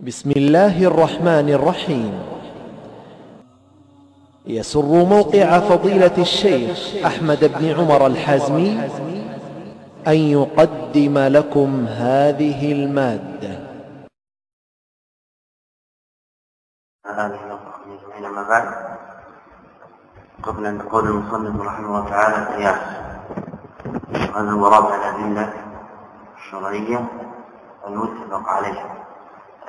بسم الله الرحمن الرحيم. يسر موقع فضيلة الشيخ أحمد بن عمر الحازمي أن يقدم لكم هذه المادة. بعد قبل أن نقول المصنف رحمه الله تعالى القياس هذا هو رابع الأدلة الشرعية المتفق عليها.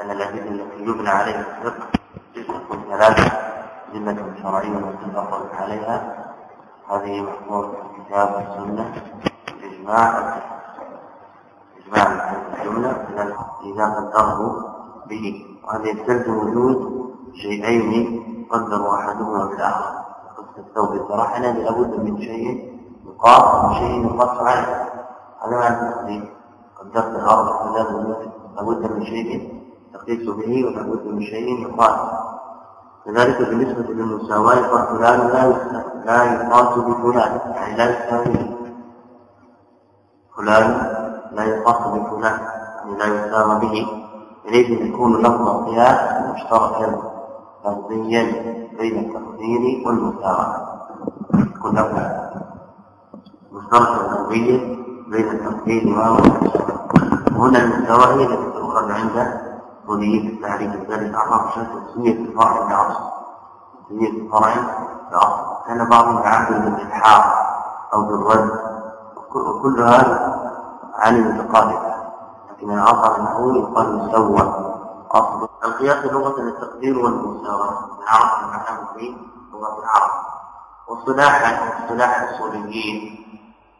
أن التي يبنى عليها الفقه تكون ثلاثة أدلة شرعية متفق عليها. هذه محفوظة في الكتاب والسنة. إجماع إجماع الجملة إذا قدره به. وهذا يستلزم وجود شيئين قدر أحدهما بالآخر قصة الثوب الصراحة لابد من شيء يقاس وشيء يقاس عليه. هذا معنى التقدير قدرت الأرض لابد من شيء تقيس به من شيء يقاس كذلك بالنسبة للمساواة يقال فلان لا لا يقاس بفلان يعني لا يساوي فلان لا يقاس بفلان يعني لا يساوى به. يريد أن يكون لفظ القياس مشتركا لفظيا بين التقدير والمساواة. يكون لفظ مشتركا لفظيا بين التقدير والمساواة. وهنا المساواة هي التي تؤخذ عند ولي التعريف ذلك أعرف شرط تسمية الفرع العصر تسمية الفرع العصر كان بعضهم يعبر بالإلحاق أو بالرد وكل هذا عن المتقاربة لكن العصر النحوي يقال مسوى أصل القياس لغة التقدير والمساواة. العرب معناه في لغة العرب. واصطلاحا اصطلاح الاصوليين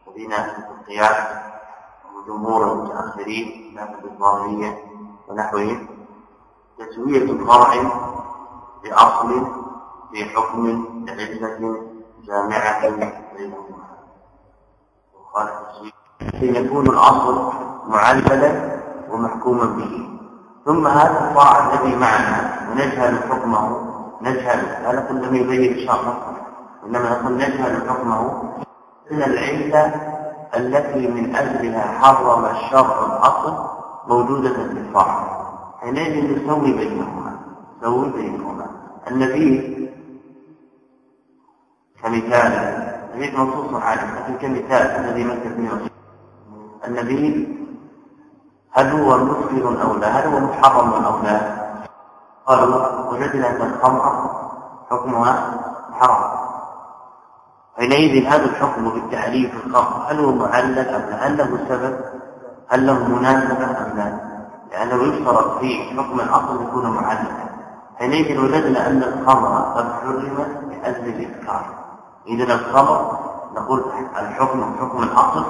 الذين القياس وجمهور المتأخرين مثل الظاهرية ونحوهم. تسوية الفرع بأصل في حكم لعلة جامعة بينهما. وقال حين يكون الأصل معللا ومحكوما به. ثم هذا الفرع الذي معنا ونجهل حكمه نجهل لا نقول لم يبين الشرع وإنما نقول نجهل حكمه. إن العلة التي من أجلها حرم الشرع الأصل موجودة في الفرع حينئذ نسوي بينهما نسوي بينهما النبي كمثال النبي منصوص عليه لكن كمثال الذي مثل به النبي هل هو مسلم أو لا؟ هل هو محرم أو لا؟ قالوا وجدنا أن الخمر حكمها حرام حينئذ هذا الحكم بالتحريف الخمر هل هو معلل أم لا؟ هل له سبب؟ هل له مناسبة أم لا؟ لأنه يشترط في حكم الأصل يكون معللا حينئذ وجدنا ان الخمر قد حرمت لاجل الاسكار إذا الخمر نقول الحكم حكم الأصل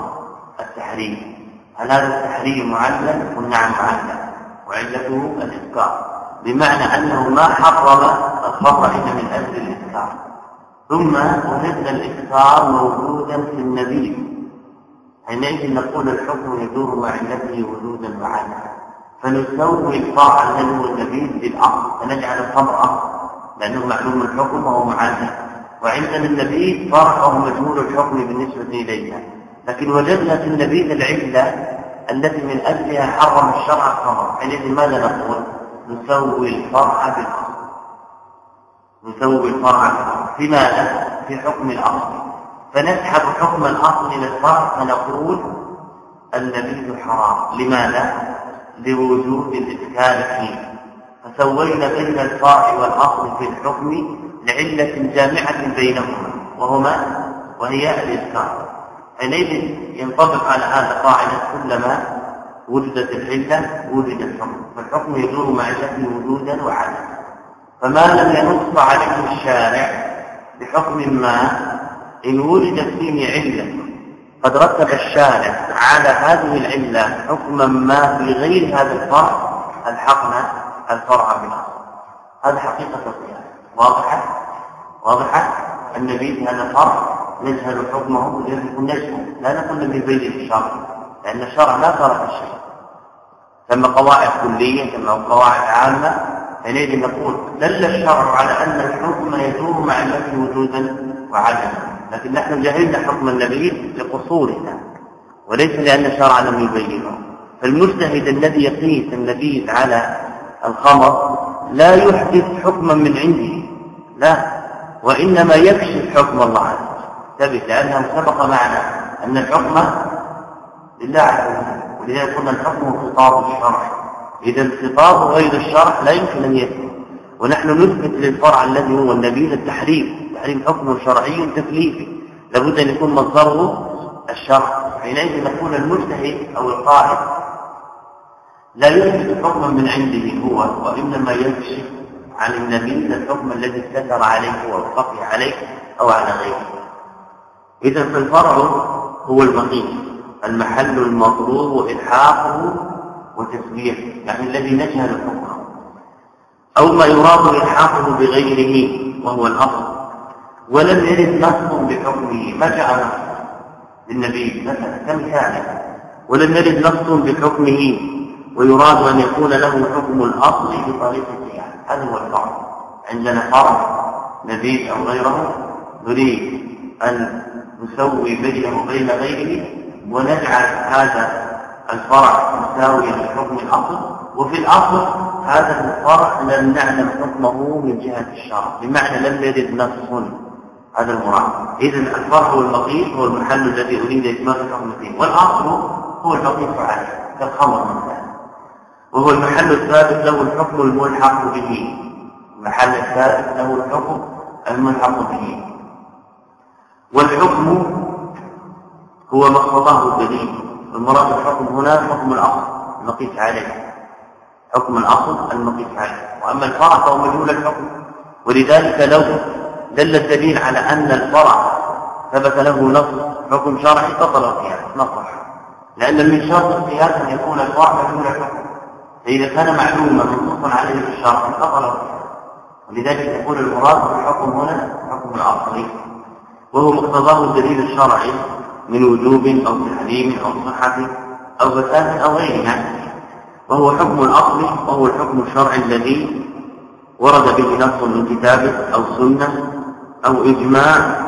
التحريم. هل هذا التحريم معلل؟ قل نعم معلل وعلته الاسكار بمعنى أنه ما حرم الخمر إلا من أجل الاسكار ثم وجدنا الاسكار موجودا في النبي. حينئذ نقول الحكم يدور مع علته وجودا وعدما فنسوي الفرع الذي هو النبيذ بالاصل فنجعل الخمر اصل لأنه معلوم الحكم وهو معلم وعندنا النبيذ فرع مجهول الحكم بالنسبة اليها لكن وجدنا في النبيذ العلة التي من أجلها حرم الشرع الخمر حينئذ ماذا نقول؟ نسوي الفرع بالاصل نسوي الفرع بالاصل في ماذا؟ في حكم الاصل فنسحب حكم الاصل للفرع فنقول النبيذ حرام. لماذا؟ لوجود الإسكان فيه. فسوينا بين الفرع والأصل في الحكم لعلة جامعة بينهما وهما وهي الإسكان حينئذ ينطبق على هذا قاعدة كلما وجدت العلة وجد الحكم. فالحكم يدور مع علته وجودا وعدما فما لم ينص عليه الشارع بحكم ما إن وجدت فيه علة قد رتب الشارع على هذه العلة حكما ما في غير هذا الفرع الحقنا الفرع بالاصل هذا حقيقة القياس واضحة؟ واضحة النبي في هذا الفرع نجهل حكمه يكون نجهل لا نقول لم يبين الشرع لأن الشرع لا ترك الشيء. ثم قواعد كلية ثم قواعد عامة حينئذ نقول دل الشرع على أن الحكم يدور مع النفي وجودا وعدما. لكن نحن جهلنا حكم النبي لقصورنا وليس لأن الشرع لم يبينه. فالمجتهد الذي يقيس النبي على الخمر لا يحدث حكما من عنده لا وإنما يكشف حكم الله عز وجل. انتبه لأنه سبق معنا أن الحكم لله عز وجل ولذلك قلنا الحكم خطاب الشرع. إذا خطاب غير الشرع لا يمكن أن يثبت ونحن نثبت للفرع الذي هو النبي التحريم التحريم حكم شرعي تكليفي. لابد أن يكون مصدره الشرع حينئذ نقول المجتهد أو القائد. لا يثبت حكما من عنده هو وإنما يكشف عن النبي الحكم الذي استتر عليه أو خفي عليه أو على غيره. إذا فالفرع هو المقيم المحل المطلوب وإلحاقه وتسبيحه يعني الذي نجهل حكمه. أو ما يراد إلحاقه بغيره وهو الأصل. ولم يرد نص بحكمه ما جاء نص للنبي مثلا كمثال ولم يرد نص بحكمه ويراد أن يكون له حكم الأصل بطريق القياس هذا هو الفرق. عندنا فرع نبي أو غيره نريد أن نسوي بينه وبين غيره ونجعل هذا الفرع مساويا لحكم الأصل. وفي الأصل هذا الفرع لم نعلم حكمه من جهة الشرع. بمعنى لم يرد نص هذا المراد. اذا الفرع هو المقيس هو المحل الذي أريد اثبات الحكم فيه. والاصل هو المقيس عليه كالخمر مثلا. وهو المحل الثابت له الحكم الملحق به. المحل الثابت له الحكم الملحق به. والحكم هو ما اقتضاه الدليل. المراد الحكم هنا حكم الأصل المقيس عليه. حكم الأصل المقيس عليه. وأما الفرع فهو مجهول الحكم. ولذلك لو دل الدليل على أن الفرع ثبت له نص حكم شرعي بطل القياس نصح لأن من شرط القياس أن يكون الفرع مجهول الحكم فإذا كان معلوما منصوصا عليه في الشرع بطل القياس. ولذلك يقول المراد بالحكم هنا حكم الأصلي. وهو مقتضاه الدليل الشرعي من وجوب أو تحريم أو صحة أو فساد أو غيرها وهو حكم الأصل وهو الحكم الشرعي الذي ورد به نص من كتاب أو سنة أو إجماع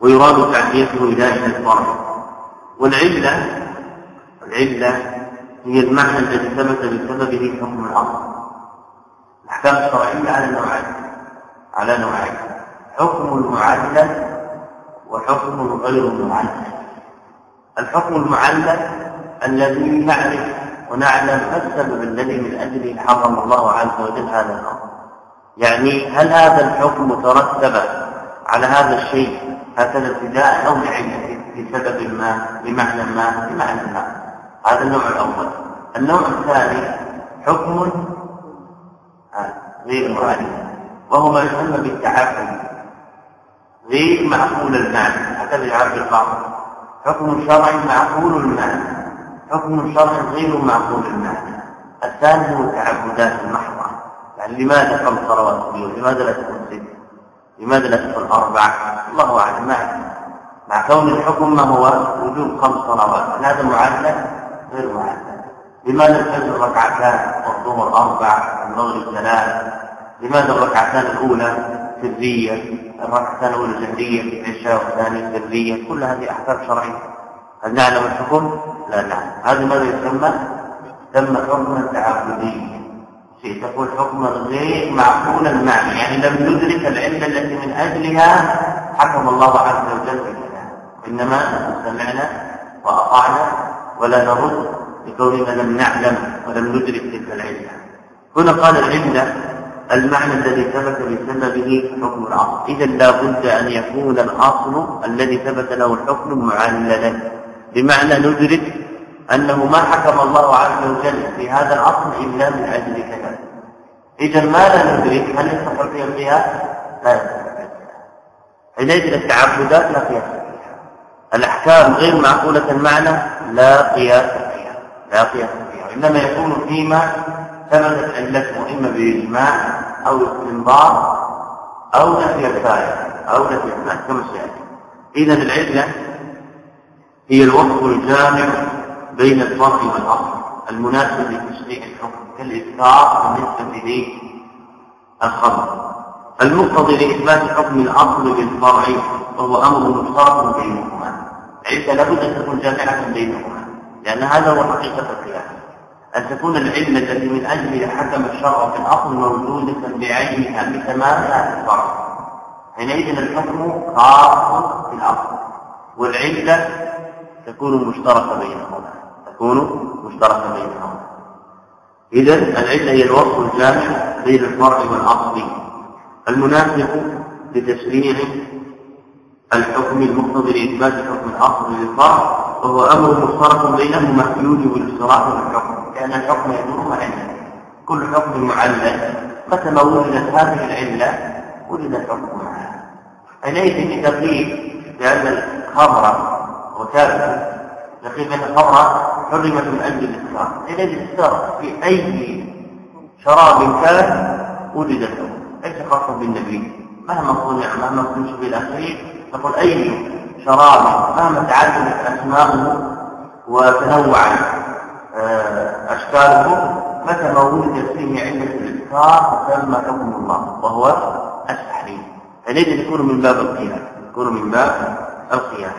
ويراد تعديته إلى الفرع والعلة العلة هي المعنى الذي ثبت بسببه حكم الأصل الأحكام الشرعية على نوعين على نوعين. حكم المعلل وحكم غير المعلل الحكم المعلل الذي نعرف ونعلم السبب الذي من أجله حرم الله عز وجل هذا الأمر. يعني هل هذا الحكم ترتب على هذا الشيء؟ هكذا ابتداء أو لعلة لسبب ما بمعنى ما بمعنى ما. هذا النوع الأول. النوع الثاني حكم غير معلم وهو ما يسمى بالتعبد غير معقول المعنى. هكذا يعبر بعض حكم شرعي معقول المعنى. حكم شرعي غير معقول المعنى. الثاني هو التعبدات المحضه يعني لماذا خمس صلوات في اليوم؟ لماذا لا تكون ست؟ لماذا لا تكون أربع؟ الله أعلم. ما مع كون الحكم ما هو؟ وجوب خمس صلوات. هذا معلل غير معلل لماذا الفجر ركعتان والظهر أربع؟ المغرب ثلاث. لماذا الركعتان الأولى سرية؟ الركعتان الأولى جهرية العشاء والثانية سرية؟ كل هذه أحكام شرعية. هل نعلم الحكم؟ لا نعلم. هذا ماذا يسمى؟ تم حكما تعبديا تقول حكم غير معقول المعنى يعني لم ندرك العلة التي من أجلها حكم الله عز وجل بكذا إنما سمعنا وأطعنا ولا نرد لكوننا لم نعلم ولم ندرك تلك العلة هنا قال العلة المعنى الذي ثبت بسببه حكم الأصل إذا لا بد أن يكون الأصل الذي ثبت له الحكم معللا. بمعنى ندرك أنه ما حكم الله عز وجل في هذا الأصل إلا من أجل كذا. إذا ما لا ندرك؟ هل يستقر فيها القياس؟ لا يستقر حينئذ التعبدات لا قياس فيها. الأحكام غير معقولة المعنى لا قياس فيها. لا قياس فيها. إنما يكون فيما ثبتت علته إما بإجماع أو استنباط أو نفي الفائدة أو نفي الفائدة كما سيأتي. إذا العلة هي الوصف الجامع بين الفرع والأصل المناسب لتشريع الحكم كالإذكار بالنسبة للخبر المقتضي لإثبات حكم الأصل بالفرع وهو أمر مشترك بينهما. ليس لابد أن تكون جامعة بينهما لأن هذا هو حقيقة القياس. أن تكون العلة التي من أجلها حكم الشرع في الأصل موجودة بعينها بتمامها في الفرع حينئذ الحكم خاص في الأصل والعلة تكون مشتركة بينهما. تكون مشتركة بينهما إذا العلة هي الوصف الجامع بين الفرع والأصل المناسب لتشريع الحكم المقتضي لإثبات حكم الأصل للفرع وهو أمر مشترك بينهما يوجب الاشتراك في الحكم لأن الحكم يدور العلة كل حكم معلل متى ما وجدت هذه العلة وجد الحكم معها. إذا قيل بأن الخمر وكافر أن الخمر حرمت من أجل الإسكار حينئذ الإسكار في أي شراب كان وجد الحكم ليس خاصا بالنبي. مهما صنع مهما صنع بالأخير نقول أي شراب مهما تعددت أسماؤه وتنوعت آه، أشكاله متى ما وجد فيه علة الإذكار فسمى حكم الله وهو التحريم. فليس يكون من باب القياس يكون من باب القياس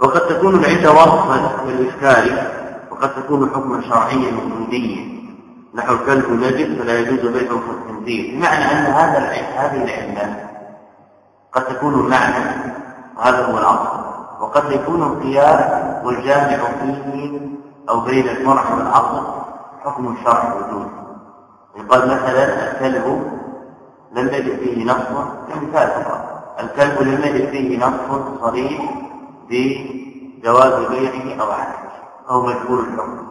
وقد تكون العلة وصفا للإذكار وقد تكون حكما شرعيا وجوديا نحو الكلب نجد فلا يجوز بيعه الخنزير بمعنى أن هذا هذه العلة قد تكون معنى وهذا هو الأصل. وقد يكون القياس والجامع فيه أو بين الفرع والأصل حكم الشرع وجود. يقال مثلا الكلب لم يجد فيه نص كمثال فقط. الكلب لم يجد فيه نص صريح بجواز بيعه أو عدمه أو مجبور الحكم.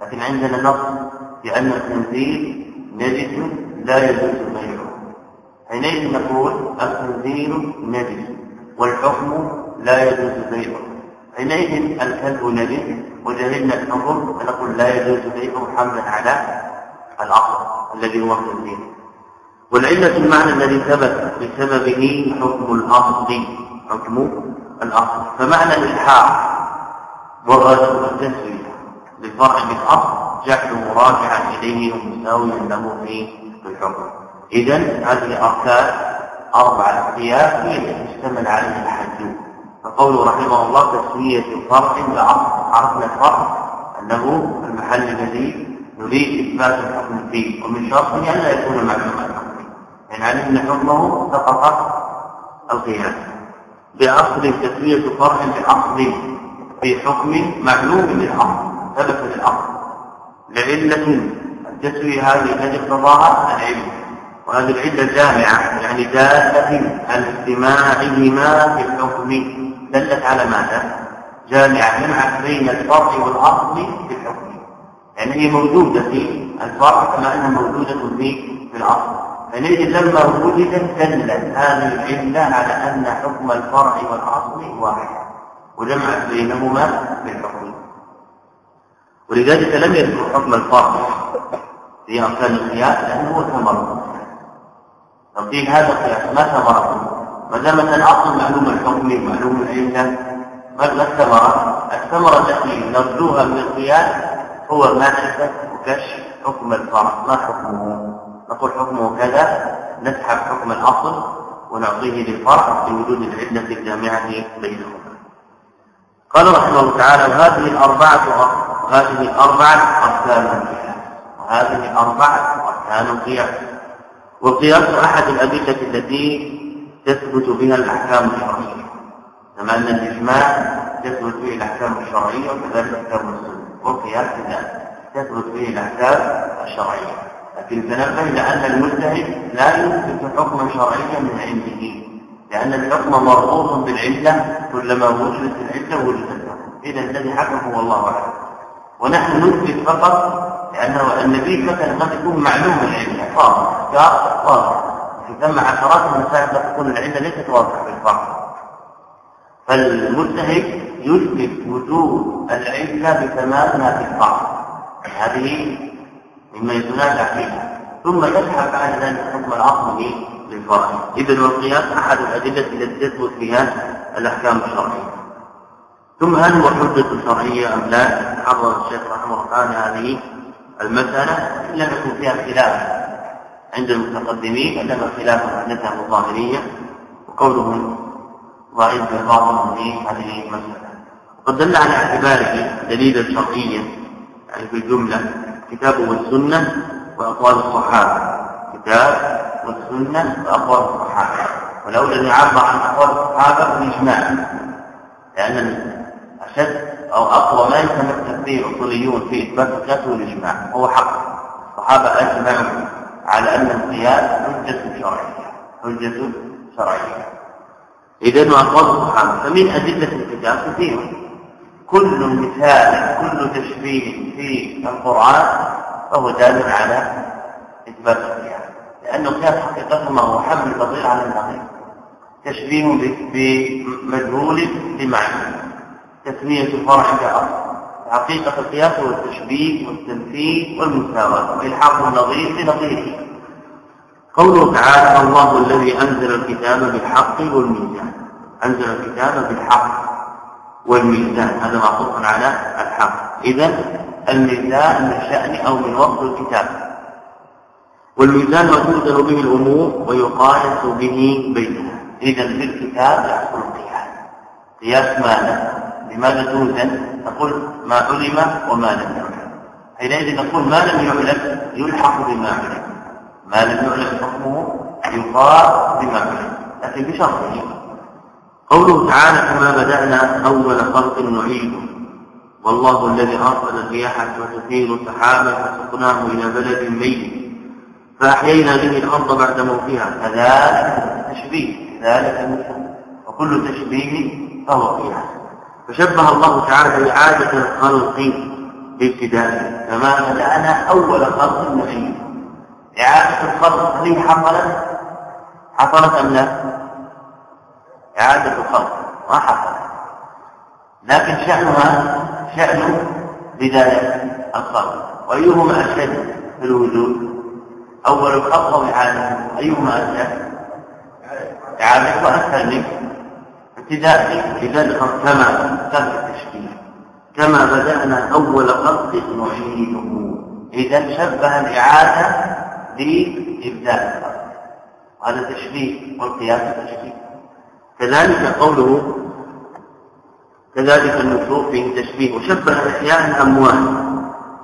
لكن عندنا نص بأن الخنزير نجس لا يجوز بيعه. حينئذ نقول الخنزير نجس والحكم لا يجوز بيعه. حينئذ الكلب نجس وجهلنا الحكم فنقول لا يجوز بيعه حملا على الاصل الذي هو الخنزير والعلة المعنى الذي ثبت بسببه حكم الأصل حكم الأصل فمعنى الإلحاق والرجل والتسوية للفرع بالأصل جعله راجعا إليه ومساويا له في الحكم. إذا هذه أركان أربعة قياس هي التي اشتمل عليها الحج فقوله رحمه الله تسوية فرع بأصل عرفنا الفرع أنه المحل الذي نريد إثبات الحكم فيه. ومن شرطه أن لا يكون معلوما. يعني علمنا حكمه سقط القياس بأصل تسوية فرع بأصل في حكم معلوم للأصل ثبت للأصل لعلة التسوية هذه التي اقتضاها العلم. وهذه العلة جامعة يعني دالة اجتماعهما في الحكم. دلت على ماذا؟ جامعة جمعت بين الفرع والأصل في الحكم. يعني هي موجودة في الفرع كما أنها موجودة في في الأصل. فنجد لما وجدت دلت هذه العلة على أن حكم الفرع والأصل واحد وجمعت بينهما في الحكم ولذلك لم يذكر حكم الفرع في أركان القياس لأنه هو ثمرة. لو قيل هذا القياس ما ثمرته ما دام أن الأصل معلوم الحكم معلوم العلة ما الثمرة؟ الثمرة التي نرجوها من القياس هو معرفة وكشف حكم الفرع ما حكمه نقول حكمه كذا نسحب حكم الأصل ونعطيه للفرع لوجود العلة الجامعة بينهما. قال رحمه الله تعالى وهذه الأربعة وهذه الأربعة أركان القياس وهذه أربعة أركان القياس. والقياس أحد الأدلة التي تثبت بها الأحكام الشرعية كما أن الإجماع تثبت به الأحكام الشرعية وكذلك أحكام السنة والقياس كذلك تثبت به الأحكام الشرعية. لكن تنبه إلى أن المجتهد لا يثبت حكما شرعيا من عنده لأن الحكم مربوط بالعلة كلما وجدت العلة وجد الحكم إذا الذي حكم هو الله أعلم. ونحن نثبت فقط لأنه النبي مثلا قد يكون معلوم العلة. واضح. واضح. في ثم عشرات المسائل قد تكون العلة ليست واضحة بالفرق فالمجتهد يثبت وجود العلة بتمامها في الفرق هذه مما يتنازع فيها. ثم يسحب بعد ذلك حكم الأصل للفرع. إذا والقياس أحد الأدلة التي تثبت بها الأحكام الشرعية. ثم هل هو حجة شرعية أم لا؟ حرر الشيخ رحمه الله تعالى هذه المسألة. لم يكن فيها خلاف عند المتقدمين إنما خلاف أحدثها الظاهرية. وقولهم ضعيف بالباطل في هذه المسألة. وقد دل على اعتباره دليلا شرعيا يعني في الجملة. كتاب والسنة وأقوال الصحابة. كتاب والسنة وأقوال الصحابة. ولولا أن يعبر عن أقوال الصحابة بالإجماع. لأن أشد أو أقوى ما يتمسك به الأصوليون في إثبات القياس والإجماع هو حق. الصحابة أجمعوا على أن القياس حجة شرعية. حجة شرعية. إذا وأقوال الصحابة. فمن أدلة الكتاب كثيرة. كل مثال كل تشبيه في القرآن فهو دال على إثبات القياس لأنه القياس حقيقة ما هو حمل الفضيل على النقيض. تشبيه بمجهول بمعنى. تسمية الفرع بأصل حقيقة القياس هو التشبيه والتمثيل والمساواة. وإلحاق النظير بنظيره قوله تعالى الله الذي أنزل الكتاب بالحق والميزان. أنزل الكتاب بالحق. والميزان. هذا معطوف على الحق. إذا الميزان من شأن أو من وصف الكتاب. والميزان ما توزن به الأمور ويقايس به بينها. إذا في الكتاب يحصل القياس. قياس ماذا؟ لماذا توزن؟ نقول ما علم وما لم يعلم. حينئذ نقول ما لم يعلم يلحق بما علم. ما لم يعلم حكمه يقال بما علم. لكن بشرطه قوله تعالى كما بدأنا أول خلق نعيده. والله الذي أرسل الرياح وتثير سحابا فسقناه إلى بلد ميت. فأحيينا به الأرض بعد موتها. كذلك تشبيه ذلك المثل وكل تشبيه فهو قياس فشبه الله تعالى إعادة الخلق بابتدائه كما بدأنا أول خلق نعيد إعادة الخلق هل حصلت؟ حصلت أم لا؟ إعادة الخلق. ما حصلت لكن شأنها شأن بداية الخلق. وأيهما أشد في الوجود؟ أول الخلق وإعادته أيهما أشد؟ إعادته أسهل منه ابتداء لذلك كما كان التشبيه كما بدأنا أول خلق نعيده. إذا شبه الإعادة بإبداء الخلق. هذا تشبيه والقياس تشبيه كذلك قوله كذلك النشوء فيه تشبيه وشبه إحياء الأموات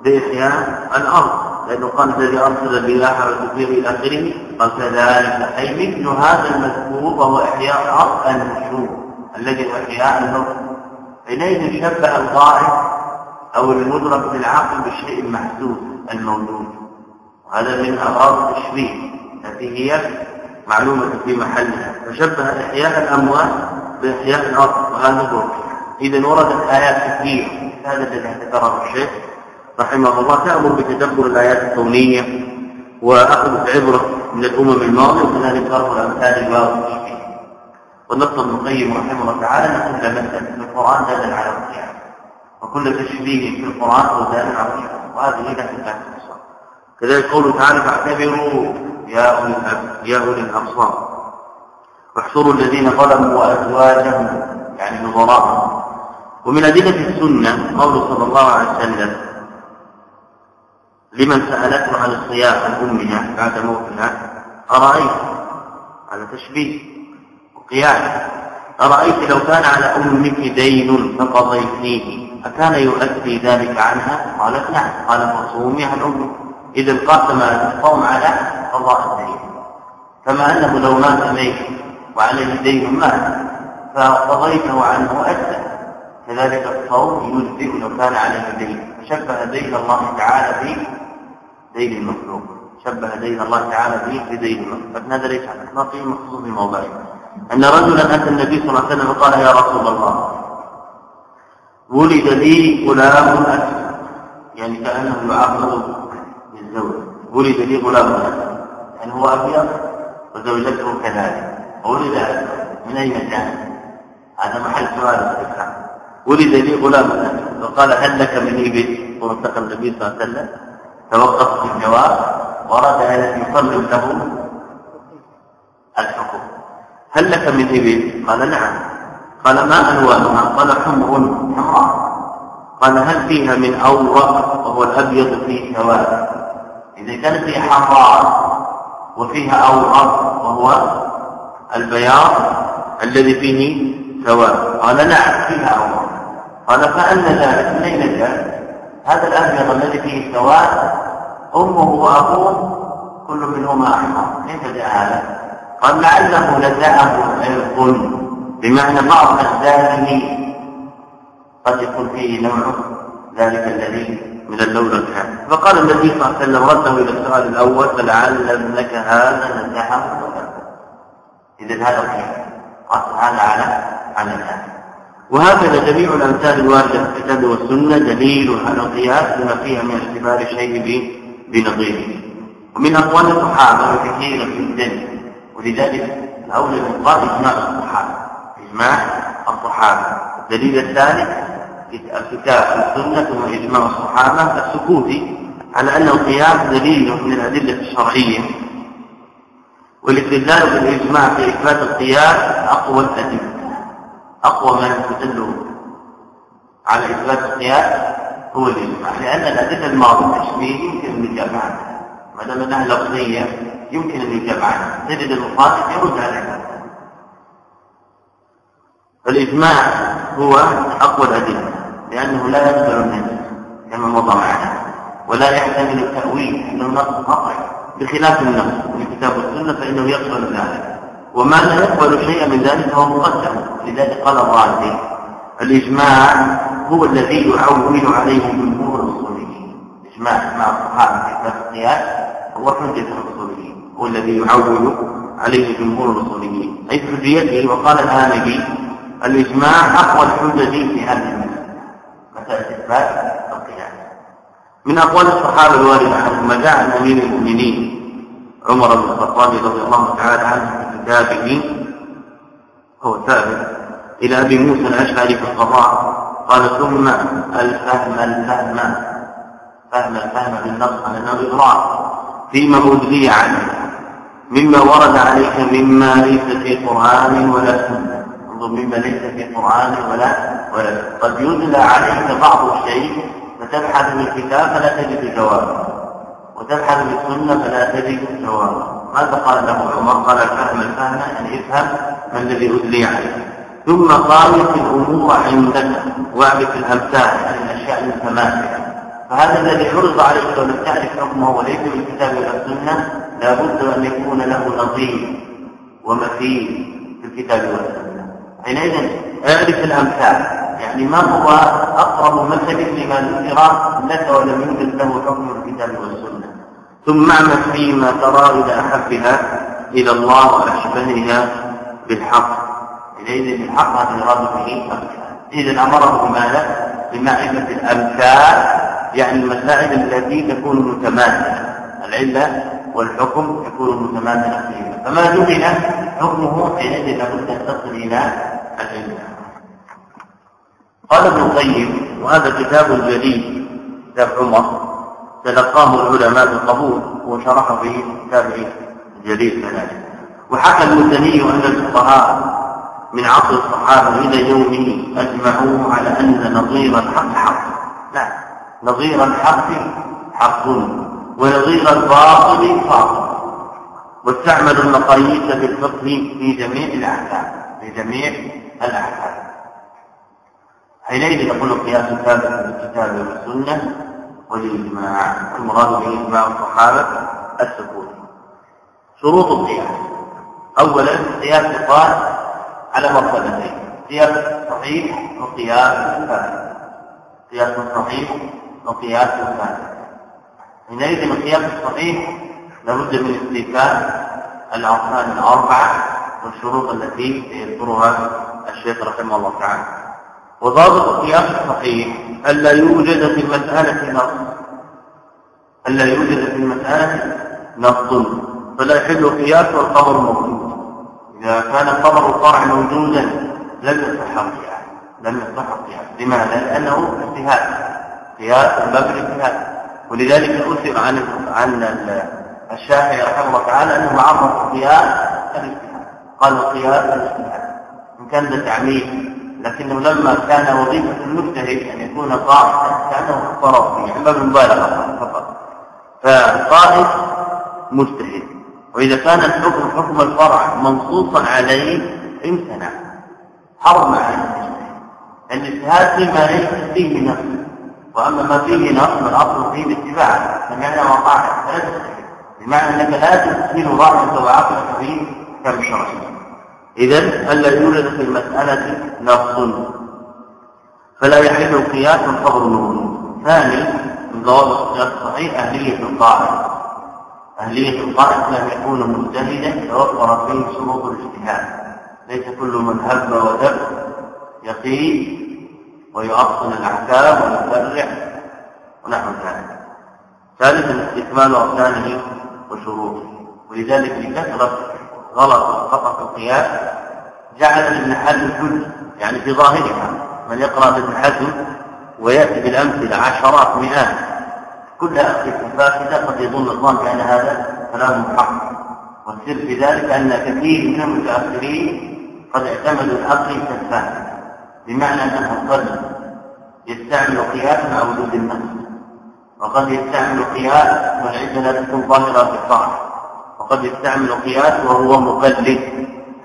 بإحياء الأرض لأنه قال الذي أرسل الرياح والتثير إلى آخره قال كذلك أي مثل هذا المذكور وهو إحياء الأرض النشوء الذي هو إحياء الموت حينئذ شبه الغائب أو المدرك بالعقل بالشيء المحسوس الموجود وهذا من أغراض التشبيه التي هي معلومة في محلها فشبه إحياء الأموات بإحياء الأرض وهذا هو إذا وردت آيات كثيرة. هذا الذي اعتبره الشيخ رحمه الله. تأمر بتدبر الآيات الكونية وأخذ عبرة من الأمم الماضية وكذلك ضرب الأمثال الواو ونص ابن القيم رحمه الله تعالى أن كل مثل في القرآن دال على القيام وكل تشبيه في القرآن هو دال على القيام وهذه هي كذلك قوله تعالى فاعتبروا يا أولي الأبصار. واحصروا الذين ظلموا وأزواجهم يعني نظراءهم. ومن أدلة السنة قوله صلى الله عليه وسلم لمن سألته عن الصيام عن أمها بعد موتها أرأيت؟ هذا تشبيه وقياس. أرأيت لو كان على أمك دين فقضيتيه أكان يؤدي ذلك عنها؟ قالت نعم. قال فصومي عن أمك إذا قاسم القوم على قضاء الدين. كما أنه لو مات ميت وعليه دين مات فقضيته عنه أدى. كذلك الصوم يجزئ لو كان عليه دين فشبه دين الله تعالى بدين المخلوق. شبه دين الله تعالى بدين المخلوق. لكن هذا ليس على اطلاقه مخصوص بموضعه أن رجلا أتى النبي صلى الله عليه وسلم وقال يا رسول الله ولد لي غلام اسود يعني كأنه يعاقب بالزوج ولد لي غلام اسود يعني هو أبيض وزوجته كذلك. ولد من اين جاء هذا محل سؤال ولد لي غلام وقال هل لك من إبل؟ وانتقى النبي صلى الله عليه وسلم. توقف في الجواب. ورد يصلي له الحكم. هل لك من إبل؟ قال نعم. قال ما ألوانها؟ قال حمر. حمراء. قال هل فيها من اورق وهو الأبيض فيه سواد إذا كانت فيها حمراء وفيها اورق وهو البياض الذي فيه سواد قال نعم فيها اورق قال فأن ذلك من جاء هذا الأبيض الذي فيه سواد أمه وأبوه كل منهما أحمر كيف جاء هذا؟ قال لعله نزعه عرق بمعنى بعض أجزائه قد يكون فيه نوع ذلك الذي من اللون الكامل فقال النبي صلى الله عليه وسلم رده إلى السؤال الأول فلعل ابنك هذا نزعه اذا هذا الخير. قال سبحانه على على الآن وهكذا جميع الأمثال الواردة في الكتاب والسنة دليل على القياس لما فيها من اعتبار الشيء بنظيره. ومن أقوال الصحابة كثيرة جدا ولذلك الأولى من قال إجماع الصحابة. إجماع الصحابة. الدليل الثالث الكتاب والسنة وإجماع الصحابة السكوتي على أن القياس دليل من الأدلة الشرعية. والاستدلال بالإجماع في إثبات القياس أقوى الأدلة أقوى ما يستدل على إثبات القياس هو الإجماع لأن الأدلة الماضية التشبيه يمكن عنها ما دام أنها لفظية يمكن عنها تجد المخاطب يرد عليها. فالإجماع هو أقوى الأدلة. لأنه لا يقبل الناس كما مضى معنا ولا يحتمل التأويل أنه نص قطعي بخلاف النص من الكتاب والسنة فإنه يقبل ذلك. وما لا يقبل شيئا من ذلك هو مقدم لذلك قال الرازي الإجماع هو الذي يعول عليه جمهور الأصوليين الإجماع مع الصحابة في كتاب القياس هو حجة الأصوليين هو الذي يعول عليه جمهور الأصوليين أي حجيته وقال الهامدي الإجماع أقوى الحجج في هذه مسألة إثبات من أقوال الصحابة الواردة عنهم ما جاء عن أمير المؤمنين عمر بن الخطاب رضي الله تعالى عنه في كتابه هو ثابت إلى أبي موسى الأشعري في القضاء قال ثم الفهم الفهم فهم الفهم بالنص على إغراء فيما أدلي عنه مما ورد عليك مما ليس في قرآن ولا سنة. انظر مما ليس في قرآن ولا ولا قد يدلى عليك بعض الشيء فتبحث في الكتاب فلا تجد جوابا وتبحث في السنة فلا تجد جوابا ماذا قال له عمر؟ قال الفهم الفهم يعني افهم ما الذي أدلي عليك ثم قامت الأمور عندك واعرف الأمثال يعني الأشياء المتماثلة فهذا الذي عرض عليك ولم تعرف حكمه وليس في الكتاب ولا السنة لابد أن يكون له نظير ومثيل في الكتاب والسنة. حينئذ أعرف الأمثال. يعني ما هو أقرب مثل لما ذكر لك ولم يوجد له حكم الكتاب والسنة؟ ثم اعمل فيما ترى إلى أحبها إلى الله وأشبهها بالحق. إذا الحق هذا يراد به إذا أمره بماذا؟ بمعرفة الأمثال يعني المسائل التي تكون متماثلة العلة والحكم يكون متماثلا فيها فما جبل حكمه حينئذ لابد أن تصل إلى العلة قال ابن القيم وهذا كتاب جليل كتاب عمر تلقاه العلماء بالقبول وشرح في كتابه الجليل كذلك. وحكى المزني أن الفقهاء من عصر الصحابة إلى يومه أجمعوا على أن نظير الحق حق. لا نظير الحق حق ونظير الباطل باطل. واستعملوا المقاييس في الفقه في جميع الأحكام. في جميع الأحكام. حينئذ يقول القياس ثابت بالكتاب والسنة والإجماع. المراد به اجماع الصحابه السكوت. شروط القياس. اولا القياس يقال على مرتبتين قياس صحيح وقياس ثابت قياس صحيح وقياس ثابت حينئذ القياس الصحيح لابد من استيفاء الأركان الأربعة والشروط التي يذكرها الشيخ رحمه الله تعالى. وضابط القياس الصحيح ألا يوجد في المسألة نص. ألا يوجد في المسألة نص. فلا يحل القياس والخبر موجود. إذا كان خبر الفرع موجودا لم يصح القياس. لم يصح القياس. لماذا؟ لأنه اجتهاد قياس من باب الاجتهاد ولذلك أثر عن عن الشافعي رحمه الله تعالى أنه عرف القياس الاجتهاد قال القياس الاجتهاد إن كان ذا تعميم لكنه لما كان وظيفة المجتهد أن يكون قائدا كأنه فرض فيه يعني باب المبالغة فقط. فقائد مجتهد. وإذا كان الحكم حكم الفرع منصوصا عليه امتنع. حرم المجتهد. الاجتهاد فيما ليس فيه نفس وأما ما فيه نص فالاصل فيه الاتباع سمعنا وقعنا فلا تستحيل بمعنى أنك لا تدخل رأيك وعقلك في كم شرعي اذا ألا يوجد في المسألة نص. فلا يحل القياس من خبر الوجود. ثاني من ضوابط القياس الصحيح أهلية القائل أهلية القائل لم يكون مجتهدا توفر فيه شروط الاجتهاد. ليس كل من هب ودب يقين ويؤصل الأحكام ويفرع ونحو ذلك. ثالثا استكمال اركانه وشروطه. ولذلك لكثرة غلط وخطا في القياس جعل ابن حزم الحج يعني في ظاهرها من يقرأ ابن حزم ويأتي بالأمثلة عشرات مئات. كلها فاسده قد يظن الظن بأن هذا كلام حق. والسر في ذلك أن كثير من المتأخرين قد اعتمدوا العقل كالفهم بمعنى أنه قد يستعمل قياس مع وجود النص وقد يستعمل قياس والعده لا تكون ظاهره في الطاعه وقد يستعمل قياس وهو مقلد.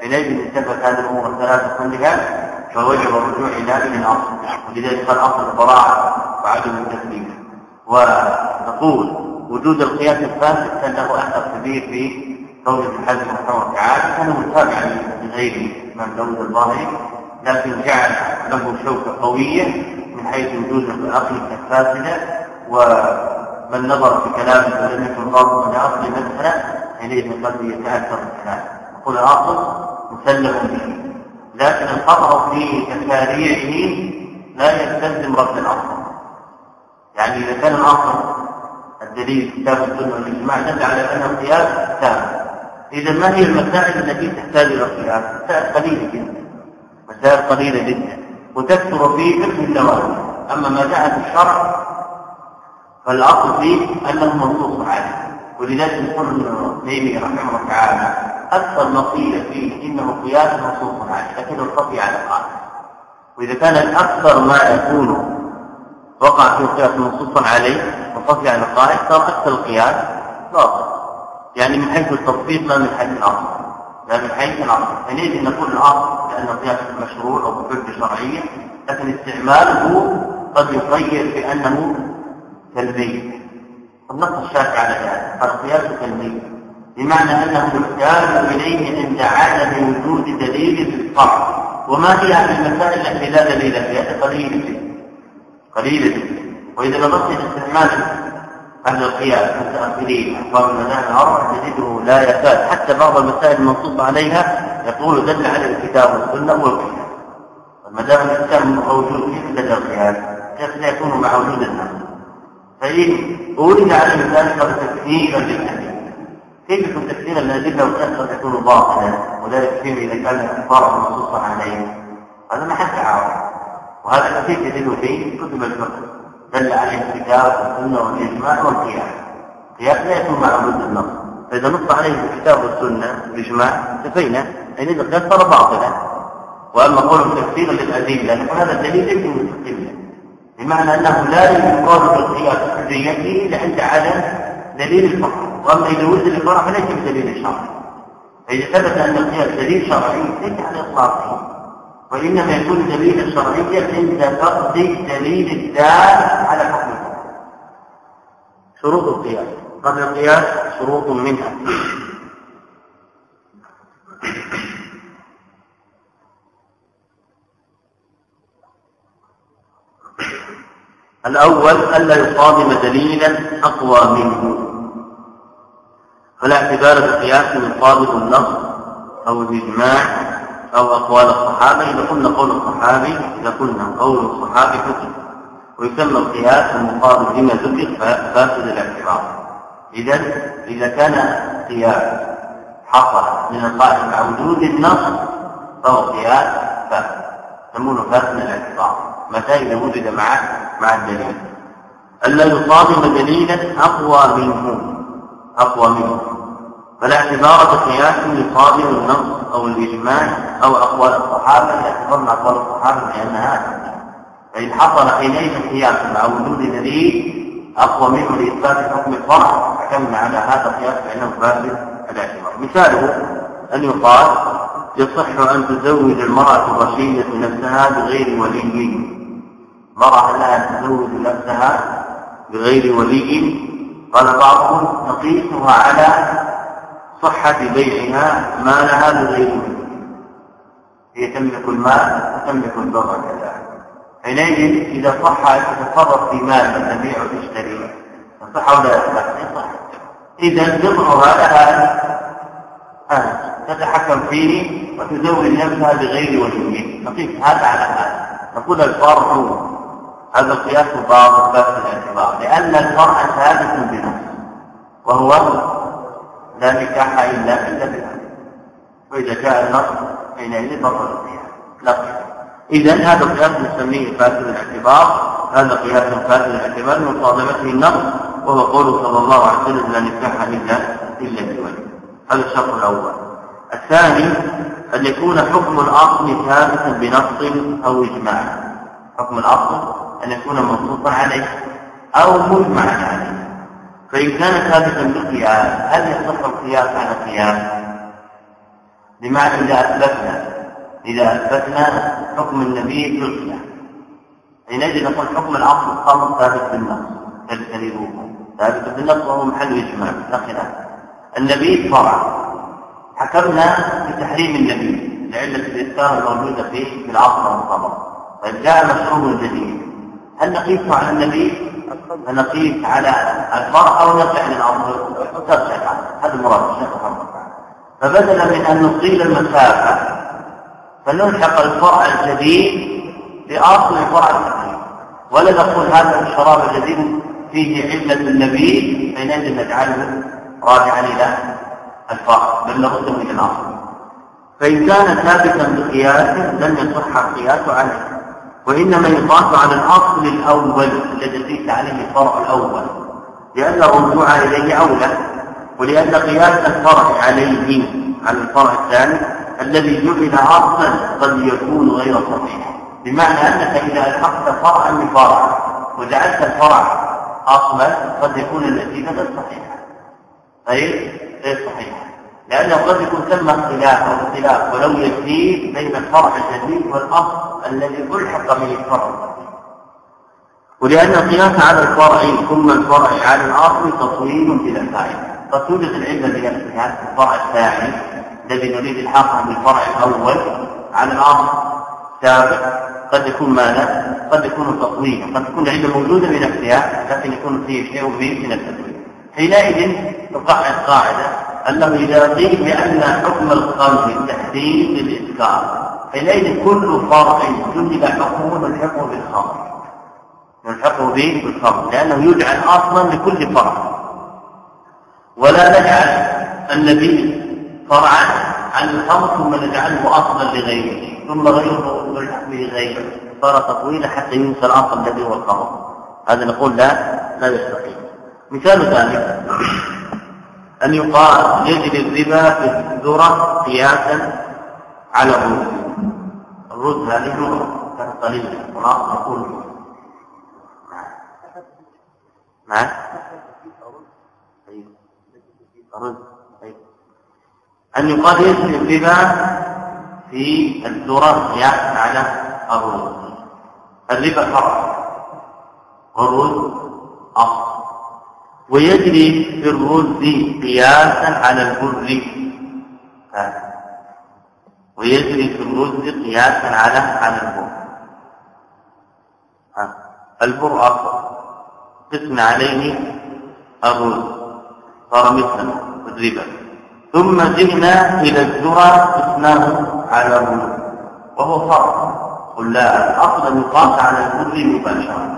حينئذ انتبهت هذه الأمور الثلاثة كلها فوجب الرجوع إلى إلى الأصل. ولذلك قال أصل البراعه وعدم التكليف ونقول وجود القياس الفاسد كان له أثر كبير في قول ابن حزم رحمه الله تعالى كان متابعا لغيره من داود الظاهري لكن جعل له شوكة قوية من حيث وجود العقل الفاسده ومن نظر في كلامه ولم يكن ضابطا لاصل مساله حينئذ قد يتأثر الكلام يقول الاصل مسلم به. لكن الخطأ في تشاريعه لا يستلزم رد الأصل. يعني إذا كان الأصل الدليل كتاب السنة والإجماع دل على انه قياس تام. إذا ما هي المسائل التي تحتاج إلى قياس؟ مسائل قليلة جدا. مسائل قليلة جدا. وتكثر في فقه النوازل أما ما جاء في الشرع فالأصل فيه أنه منصوص عليه. ولذلك يقول ابن تيمية رحمه الله تعالى أكثر ما قيل فيه إنه قياس منصوص عليه لكنه الخفي على القائل وإذا كان أكثر ما يكون وقع فيه قياس منصوص عليه وخفي على القائل صار أكثر القياس باطل. يعني من حيث التطبيق لا من حيث الأصل. لا من حيث الأصل. حينئذ نقول الأصل لأن القياس مشروع أو بحجة شرعية لكن استعماله قد يقيد بأنه سلبي النص الشافعي على ذلك القياس سلبي بمعنى أنه يحتاج إليه عند عدم وجود دليل في الفرع وما هي من المسائل التي لا دليل فيها؟ قليلة جدا. قليلة جدا. وإذا نظرت إلى استعمال أهل القياس المتاخرين احباب المذاهب الاربعه تجده لا يكاد حتى بعض المسائل المنصوص عليها يقول دل على الكتاب والسنة والقياس. ما دام الإسلام موجود كيف لدى القياس؟ كيف لا يكون مع وجود الناس؟ فإن أولد على ذلك تكفيرا للأدلة كيف يكون تكفيرا للأدلة وقد تكون باطلا؟ وذلك فيما إذا كان الكفار منصوصا عليه. هذا محل تعارض وهذا كثير يدل فيه كتب الفقه. دل عليه الكتاب والسنة والإجماع والقياس. القياس لا يكون مع وجود النص فإذا نص عليه الكتاب والسنة والإجماع كفينا حينئذ القياس صار باطلا. وأما قول تكفيرا للأدلة فهذا الدليل ليس مستقلا بمعنى أنه لا يقال بالقياس حجيته إلا عند عدم دليل الفقه. وأما إذا وجد الفرع فليس بدليل شرعي. فإذا ثبت أن القياس دليل شرعي ليس على إطلاقه وإنما يكون دليلا شرعيا عند فقد دليل الدال على حكم شروط القياس. قبل القياس شروط منها. الأول ألا يصادم دليلا أقوى منه. فلا اعتبار بالقياس من صادم النص أو الإجماع أو أقوال الصحابة. إذا قلنا قول الصحابي إذا قلنا قول الصحابي حكم ويسمى القياس المقابل لما ذكر فاسد الاعتبار. إذا إذا كان قياس حصل من القائل مع وجود النص فهو قياس فاسد. يسمونه فاسد الاعتبار. متى إذا وجد مع مع الدليل. ألا يصادم دليلا أقوى منه أقوى منه. فلا اعتبار بقياس يصادم النص أو الإجماع أو أقوال الصحابة اعتبرنا أقوال الصحابة بأنها فإن حصل حينئذ قياس مع وجود دليل أقوى منه لإثبات حكم الفرع حكمنا على هذا القياس بأنه فاسد الاعتبار. مثاله أن يقال يصح أن تزوج المرأة الرشيدة نفسها بغير ولي. مرأة لها تزوج نفسها بغير ولي. قال بعضهم نقيسها على صحة بيعها مالها بغير ولي. هي تملك المال وتملك الضرر كذلك حينئذ إذا صح تتصرف في مال تبيع وتشتري. صح ولا صح إذا بضعها لها تتحكم فيه وتزوج نفسها بغير ولي. نقيس هذا على هذا نقول الفرع هذا القياس باطل بس الاعتبار لأن الفرع ثابت بنفسه وهو لا نكاح إلا إلا بنفسه وإذا جاء النص حينئذ بطل القياس لا قياس. إذا هذا القياس نسميه فاسد الاعتبار هذا قياس فاسد الاعتبار من مصادمته النص وهو قوله صلى الله عليه وسلم لا نكاح إلا إلا بولي هذا الشرط الأول. الثاني أن يكون حكم الأصل ثابتا بنص أو إجماع حكم الأصل أن يكون منصوصا عليه أو مجمعا عليه فإن كان ثابتا بالقياس هل يصح القياس على القياس؟ بمعنى إذا أثبتنا إذا أثبتنا حكم النبي في القياس حينئذ نقول حكم الأصل الخمر ثابت بالنص فاجتنبوه. ثابت بالنص وهو محل إجماع لا خلاف. النبي فرع حكمنا بتحريم النبي لعلة الإسكار الموجودة فيه في العصر والخمر طيب جاء مشروب جديد. هل نقيس على النبي؟ فنقيس على الفرع أو نرجع للأصل ترجع هذا المراد الشيخ محمد فبدلا من أن نطيل المسافة فنلحق الفرع الجديد بأصل الفرع القديم ولا نقول هذا الشراب الجديد فيه علة النبي حينئذ نجعله راجعا إلى الفرع بل نرده إلى الأصل. فإن كان ثابتا بقياس لم يصح القياس عليه. وإنما يقاس على الأصل الأول الذي قيس عليه الفرع الأول. لأن الرجوع إليه أولى ولأن قياس الفرع عليه على الفرع الثاني الذي جعل أصلا قد يكون غير صحيح. بمعنى أنك إذا ألحقت فرعا بفرع وجعلت الفرع أصلا قد يكون النتيجة غير صحيحة. طيب؟ غير صحيحة. لأنه قد يكون ثم اختلاف أو اختلاف ولو يسير بين الفرع الجديد والأصل الذي ألحق به الفرع ولأن القياس على الفرع ثم الفرع على الأصل تصوير بلا فائدة. قد توجد العلة بنفسها في الفرع الثاني الذي نريد الحاقة بالفرع الأول على الأصل سابق قد يكون ماذا؟ قد يكون تطويلا قد تكون العلة موجودة بنفسها لكن يكون فيه شيء من التطويل حينئذ تقع القاعدة أنه إذا قيل بأن حكم الخمر تحديد للإسكار حينئذ كل فرع جلب حكمه نلحقه بالخمر نلحقه به بالخمر لأنه يجعل أصلا لكل فرع. ولا نجعل النبي فرعا عن الخمر ثم نجعله أصلا لغيره ثم غيره يلحق به غيره. صار تطويلا حتى ينسى الأصل الذي هو الخمر هذا نقول لا لا يستقيم. مثال ثالث. أن يقال يجري الربا في الذرة قياسا على الرز. الرز هذه كانت قليلة وناقص نقول نعم الرز. أن يقال يجري الربا في الذرة قياسا على الرز. الربا فرع والرز أصل. ويجري في الرز قياسا على البر. ويجري في الرز قياسا على على البر. البر أصل قسم عليه الرز. صار مثلا الربا ثم جئنا إلى الذرة قسماه على الرز. وهو فرق قل لا الأصل يقاس على البر مباشرة.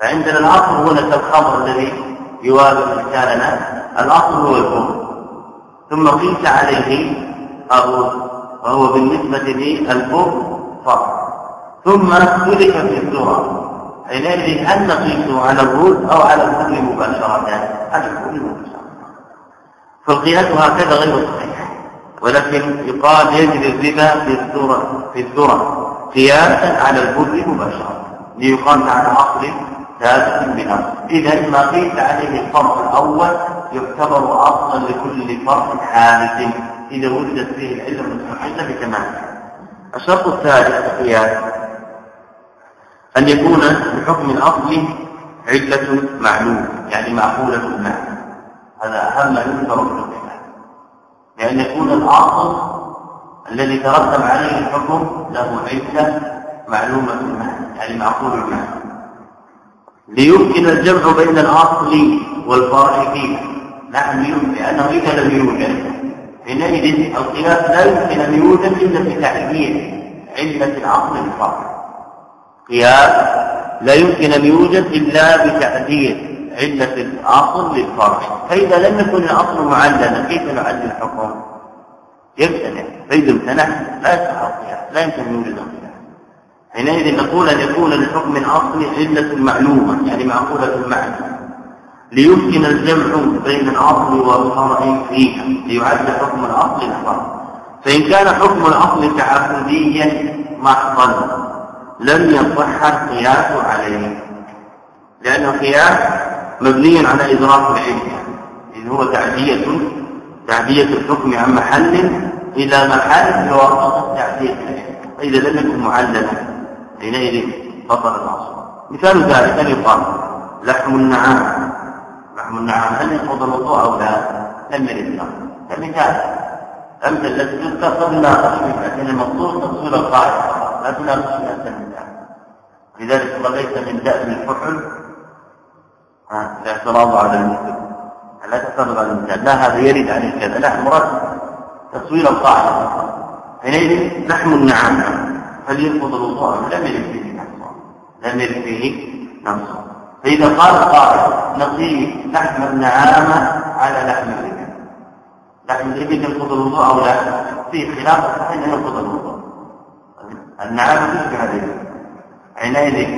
فعندنا الأصل هنا كالخمر الذي يوافق إشكالنا الأصل هو الكفر ثم قيس عليه الرز وهو بالنسبة للكفر فرق ثم اختلف في الذرة حينئذ هل نقيسه على الرز أو على الكفر مباشرة؟ على الكفر مباشرة. فالقياس هكذا غير صحيح. ولكن يقال يجري الربا في الذرة في الذرة قياسا على البر مباشرة. ليقام على أصل ثابت بنص إذا ما قيس عليه الفرق الأول يعتبر أصلا لكل فرق حادث. إذا وجدت فيه العلم المستحيل بتمامها الشرط الثالث القياس أن يكون بحكم الأصل علة معلومة يعني معقولة المعنى. هذا أهم ما يذكر في الخلاف لأن يكون الأصل الذي ترتب عليه الحكم له علة معلومة المعنى يعني معقول المعنى. ليمكن الجمع بين الأصل والفرع فيه نعم يمكن لأنه إذا لم يوجد. حينئذ القياس لا يمكن أن يوجد إلا تعديل علة الأصل الفرع قياس لا يمكن أن يوجد إلا بتعديل علة الأصل للفرع فإذا لم يكن الأصل معللا كيف نعدل الحكم؟ يمتنع فإذا امتنع لا يصح القياس لا يمكن أن يوجد القياس. حينئذ نقول أن يكون لحكم الأصل علة معلومة يعني معقولة المعنى. ليمكن الجمع بين الأصل والفرع فيها ليعد حكم الأصل الفرع فإن كان حكم الأصل تعبديا محضا لم يصح القياس عليه. لأن القياس مبني على إدراك العلم. إذ هو تعدية تعدية الحكم عن محل إلى محل بواسطة تعدية العلم. فإذا لم يكن معللا. حينئذ بطل الأصل مثال ذلك أن يقال لحم النعام. لحم النعام هل ينقض الوضوء أو لا؟ لم يرد كمثال أمثل التي تذكر قبل لكن المقصود تصوير القاعدة لا تناقش في أنت لذلك ليس من دأب الفحل. الاعتراض على المسلم لا تعترض على المثال. لا هذا يرد عن كذا. لا مراد تصوير القاعدة حينئذ لحم النعام. هل ينقض الوضوء لم يرد فيه نص لم يرد فيه نص فإذا قال قائل نصيب لحم النعام على لحم الإبل. لحم الإبل ينقض الوضوء أو لا؟ في خلاف صحيح ينقض الوضوء النعام تشبه الإبل حينئذ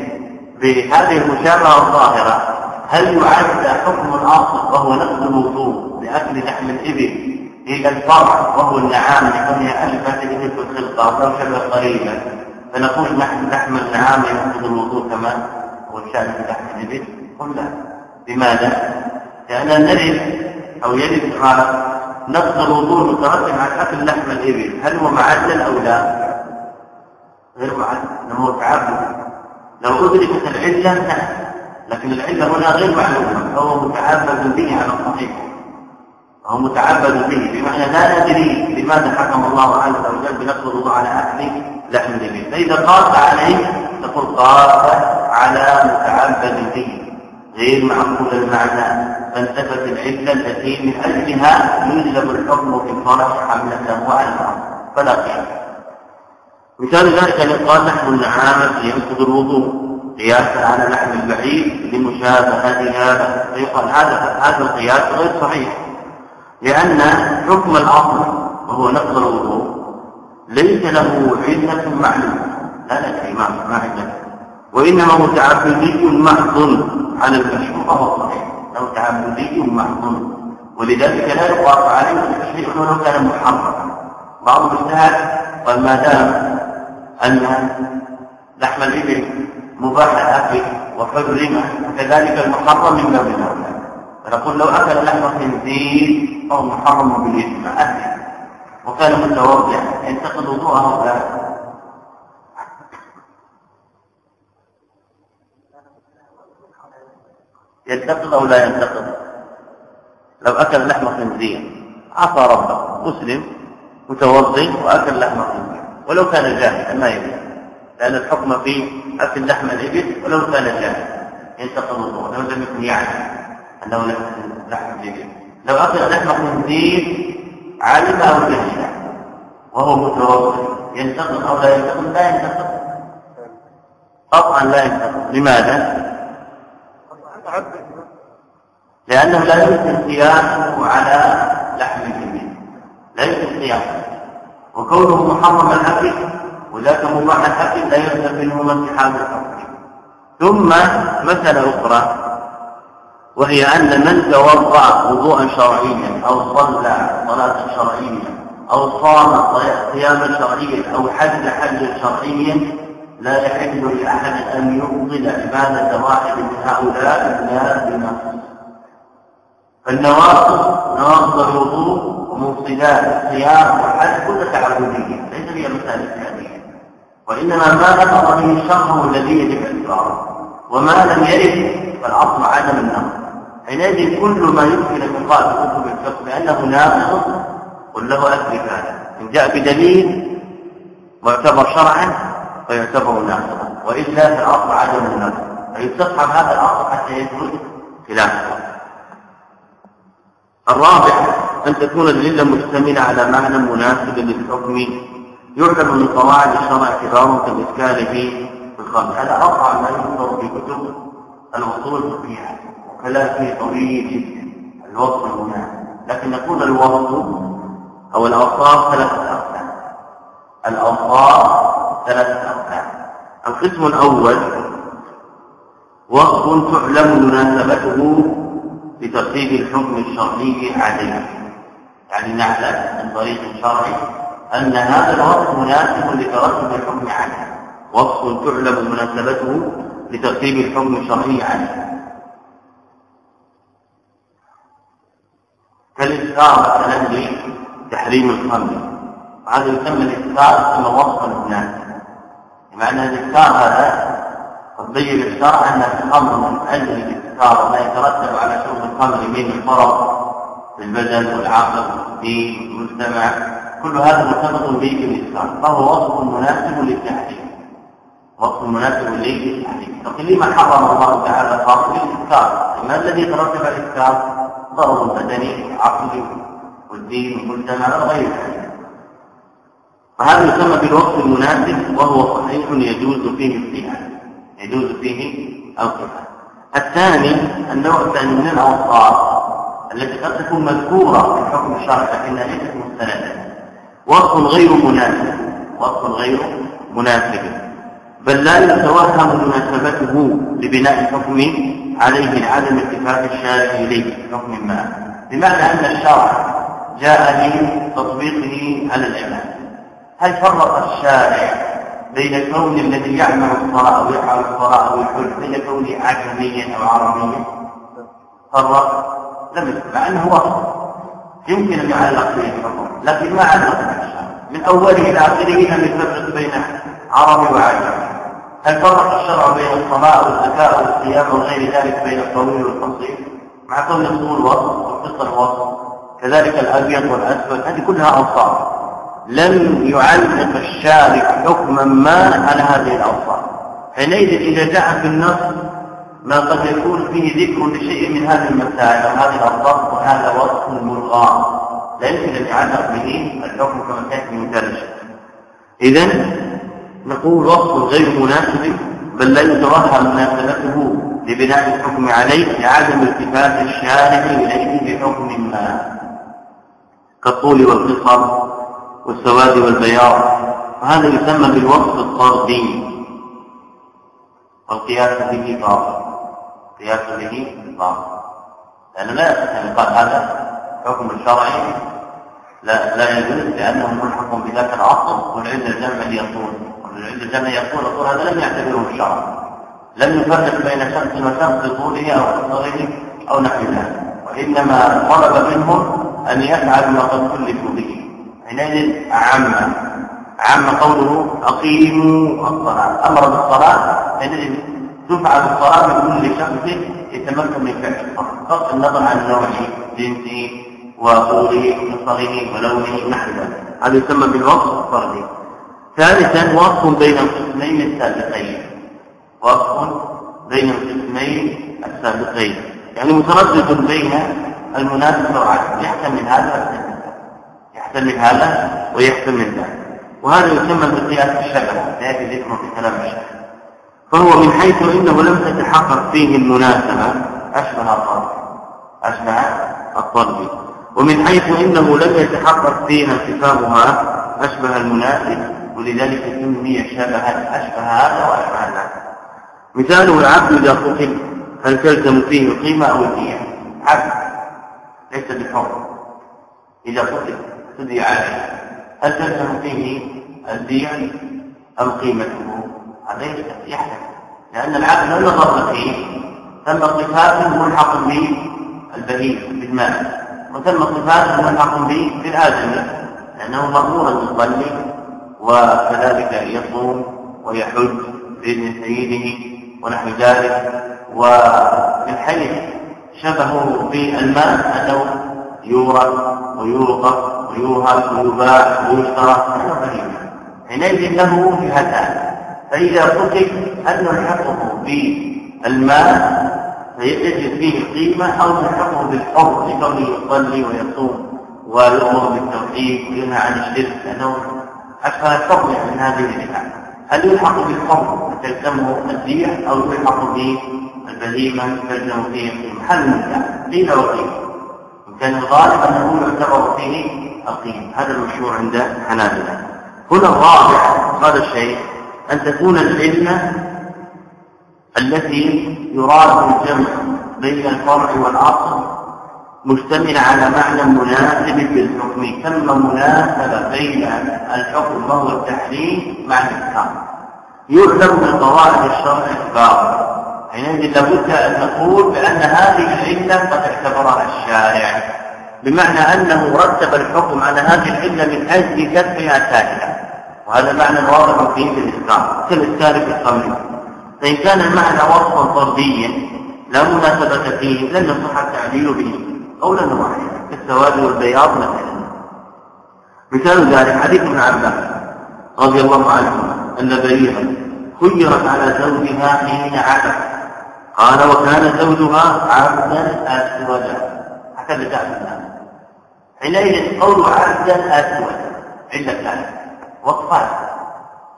بهذه المشابهة الظاهرة هل يعد حكم الأصل وهو نقض الوضوء لأكل لحم الإبل إلى الفرع وهو النعام لكونها أشبه في الخلقة شبه قريبا فنقول نحن لحم النعام ينقض الوضوء كما هو الشأن في لحم الإبل. قل لا. لماذا؟ لأننا نرد أو يرد على نقض الوضوء مترتب على أكل لحم الإبل. هل هو معدل أو لا؟ غير معدل انه هو تعبد. لو أدركت العلة نعم لكن العلة هنا غير معلومة. فهو متعبد به على الصحيح فهو متعبد به. بمعنى لا ندري لماذا حكم الله عز وجل بنقض على أكل لحم الإبل فإذا قاس عليه تقول قاس على متعبد به. غير معقول المعنى. فانتفت العلة التي من أجلها يجلب الحكم في الفرح على الأرض فلا قياس مثال ذلك قال نحن النعامة ينقض الوضوء. قياسا على لحم البعير لمشابهة هذا فيقال هذا هذا القياس غير صحيح. لأن حكم الأصل وهو نقض الوضوء ليس له علة معلومة. لا إمام ما علة وإنما هو تعبدي محض على المشروع وهو صحيح. له تعبدي محض. ولذلك لا يقاس عليه التشريع ولو كان محرما بعض الاجتهاد قال ما دام أن لحم الإبل مباح الاكل وحرم كذلك المحرم من باب الاولى فنقول لو أكل لحم خنزير فهو محرم بالاجماع اكل وكان متوضع ينتقد وضوءه لا ينتقد أو لا ينتقد؟ لو أكل لحم خنزير عصى ربه مسلم متوضئ وأكل لحم خنزير. ولو كان جاهلا ما يجوز لأن الحكم في أكل لحم الإبل ولو كان جاهلا ينتقض الوضوء لو لم يكن يعلم. أنه لحم الإبل لو أكل لحم خنزير علم أو جهل وهو متوضئ ينتقض أو لا ينتقض لا ينتقض قطعا لا ينتقض لماذا؟ لأنه لا يمكن قياسه على لحم الإبل لا يمكن قياسه وكونه محرم الأكل وذاك مباح الحق لا يلزم منهما اتحاد الحكم ثم مسألة أخرى. وهي أن من توضأ وضوءا شرعيا أو صلى صلاة شرعية أو صام صياما شرعيا أو حج حجا شرعيا لا يحل لأحد أن يبطل عبادة واحد من هؤلاء إلا بنص فالنواقض نواقض الوضوء ومبطلات الصيام والحج كل تعبدية ليس هي مسألة وإنما ما أثر به الشرع هو الذي يجب إذكاره وما لم يرد فالأصل عدم النقل حينئذ كل ما يمكن الإلقاء في كتب الفقه بأنه ناقص. قل له أثبت هذا. إن جاء بدليل معتبر شرعا فيعتبر ناقصا. وإلا فالأصل عدم النقل فيستصحب هذا الأصل حتى يثبت خلافه الرابع أن تكون العلة مشتملة على معنى مناسب للحكم يعلم من قواعد الشرع اعتبار كالإشكال في الخمس هذا أرفع ما ينظر في كتب الوصول الفقهية. فيه طويل جدا الوصف المناسب لكن نقول الوصف أو الأوصاف ثلاثة أقسام. الأوصاف ثلاثة أقسام. القسم الأول وصف تعلم مناسبته بترتيب الحكم الشرعي عليه. يعني نعلم من طريق شرعي أن هذا الوصف مناسب لترتب الحكم عليه. وصف تعلم مناسبته لترتيب الحكم الشرعي عليه. كالإذكار مثلا لتحريم الخمر وهذا يسمى الإذكار ثم وصفا مناسبا بمعنى الإذكار هذا قد بين الشرع أن الخمر من أجل الإذكار ما يترتب على شرب الخمر من الفرق في البدن والعقل في المجتمع كل هذا مرتبط به بالإذكار فهو وصف مناسب للتحريم. وصف مناسب للتحريم. لكن لما حرم الله تعالى خاص بالإذكار ما الذي يترتب على الإذكار ضرر بدني عقلي والدين والمجتمع وغير ذلك فهذا يسمى بالوصف المناسب وهو صحيح يجوز فيه القياس يجوز فيه القياس الثاني النوع الثاني من الأوصاف التي قد تكون مذكورة في الحكم الشرعي لكنها ليست مستندة. وصف غير مناسب وصف غير مناسب. بل لا يتوهم مناسبته لبناء الحكم عليه لعدم اتفاق الشارع إليه في حكم ما. بمعنى أن الشرع جاء لتطبيقه على العباد هل فرق الشارع بين كون الذي يعمل الصلاة أو يفعل الصلاة أو الحج بين كونه عجميا أو عربيا؟ فرق؟ لم مع أنه وصف يمكن أن يعلق به لكن ما علق من أوله إلى آخره لم يفرق بين عربي وعجمي. هل فرق الشرع بين الصلاة والزكاة والصيام وغير ذلك بين الطويل والقصير؟ مع كون الطول وصف والقصر وصف كذلك الأبيض والأسود هذه كلها أوصاف. لم يعلق الشارع حكما ما على هذه الأوصاف. حينئذ إذا جاء في النص ما قد يكون فيه ذكر لشيء من هذه المسائل هذه الأوصاف وهذا وصف ملغى. لا يمكن أن يعلق به الحكم كما في مثال إذا نقول وصف غير مناسب بل لا يتوهم مناسبته لبناء الحكم عليه لعدم التفات الشارع إليه بحكم ما. كالطول والقصر والسواد والبياض وهذا يسمى بالوصف الطردي. والقياس به باطل القياس به باطل لأن لا يصح أن يقال هذا حكم الشرعي لا لا يجوز لأنه ملحق بذاك الأصل والعلة الجمع يطول الجمع يطول الطول هذا لم يعتبره الشرع لم يفرق بين شخص وشخص لطوله أو قصره أو نحو ذلك وإنما طلب منهم أن يفعلوا ما قد كلفوا به. حينئذ عم. عم قوله أقيموا الصلاة. أمر بالصلاة. حينئذ تفعل الصلاة من كل شخص يتمكن من فعل الصلاة بغض النظر عن نوعه جنسه وطوله وقصره ولونه نحو ذلك هذا يسمى بالوصف الفردي. ثالثا وصف بين القسمين السابقين. وصف بين القسمين السابقين. يعني متردد بين المناسب والعكس. يحتمل هذا يحتمل هذا ويحتمل ذلك وهذا يسمى بقياس الشبه سياتي ذكره في كلام الشبه فهو من حيث إنه لم تتحقق فيه المناسبة. أشبه الطرد أشبه الطرد ومن حيث إنه لم يتحقق فيها اتفاقها أشبه المناسب ولذلك سمي شبها أشبه هذا وأشبه ذاك مثاله العبد إذا قتل هل تلزم فيه القيمه أو الديه عبد ليس بحر. إذا قتل تدي عليه. هل تلزم فيه الدية أم قيمته؟ هذا يحتمل لأن العقل لا نظر فيه ثم صفات ملحق بالبهيم بالمال وثم صفات ملحق بالآدمي لأنه مأمور أن وكذلك يصوم ويحج بإذن سيده ونحو ذلك. ومن حيث شبهه بالماء أنه يورث ويوقف ويوهب ويباع ويشترى. أنه حينئذ له جهتان فإذا قتل هل نلحقه بالماء فيجد فيه قيمة أو نلحقه بالحر لكونه يصلي ويصوم ويؤمر بالتوحيد وينهى عن الشرك. لأنه حتى يستطيع من هذه الجهة هل يلحق بالحر فتلزمه الدية أو يلحق بالبهيمة تلزم فيه هل نزاع قيل وقيل إن كان الغالب أنه يعتبر فيه القيمة هذا المشهور عند الحنابلة هنا الرابع هذا الشيء أن تكون العلة التي يراد الجمع بين الفرع والأصل مشتملة على معنى مناسب في الحكم ثم مناسبة بين الحكم وهو التحريم مع الإحكام يعلم من قواعد الشرع الباطل حينئذ لابد أن نقول بأن هذه العلة قد اعتبرها الشارع بمعنى أنه رتب الحكم على هذه العلة من أجل كفها سائلة. وهذا معنى واضح فيه في كالإسكار في الخمر فإن كان المعنى وصفا طرديا لا مناسبة فيه لن يصح التعليل به. قولا واحدا كالسواد والبياض مثلا. مثال ذلك حديث ابن عباس رضي الله عنه أن بريرا خيرت على زوجها حين عبث قال وكان زوجها عبدا جاء في الناس حينئذ قول عبدا أسودا عدة ذلك. وصفان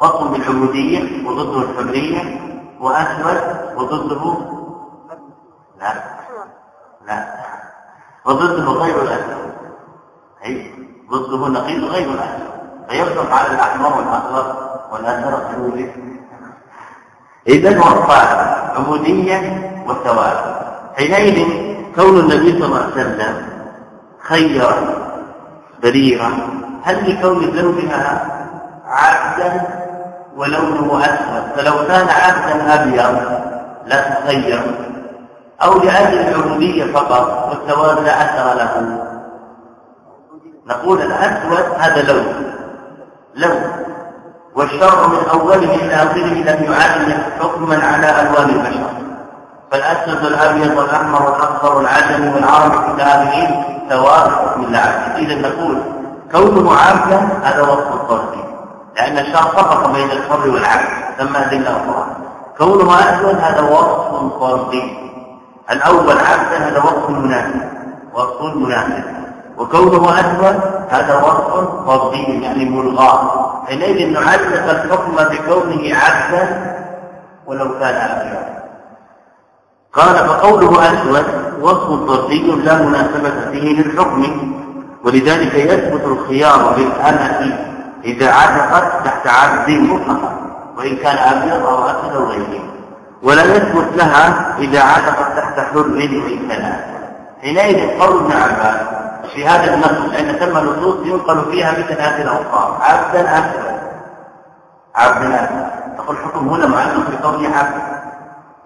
وصف بالعبودية وضده الحرية. وأسود وضده لا. لا. وضده غير الأسود أي ضده نقيض غير الأسود فيصدق على الأحمر والأخضر والأزرق السوري إذا وصفان عبودية وسواد حينئذ كون النبي صلى الله عليه وسلم خير بريرة هل لكون زوجها عبدا ولونه أسود؟ فلو كان عبدا أبيض لا تخير أو لأجل العبودية فقط والسواد لا أثر له. نقول الأسود هذا لون. لون. والشرع من أوله إلى آخره لم يعلم حكما على ألوان البشر. فالأسود والأبيض والأحمر والأصفر والعجم إلى آخره سواء حكم الله إذا نقول كونه عبدا هذا وصف الطرد لأن الشرع فرق بين الحر والعبد ثم أدلة أخرى. كونه أسود هذا وصف فردي الأول عبدا هذا وصف مناسب. وصف مناسب. وكونه أسود هذا وصف فردي يعني ملغى. حينئذ نعلق الحكم بكونه عبدا ولو كان أبيضا قال فقوله أسود وصف فردي لا مناسبة فيه للحكم. ولذلك يثبت الخيار بالأمة إذا عتقت تحت عبد مطلقا. وإن كان أبيض أو أسود أو غيره. ولا يثبت لها إذا عتقت تحت حر وإن كان حينئذ قول ابن عباس في هذا النص لأن ثم نصوص ينقل فيها مثل هذه الأوصاف. عبدا أسود عبدا أسود تقول الحكم هنا معلق بقول عبد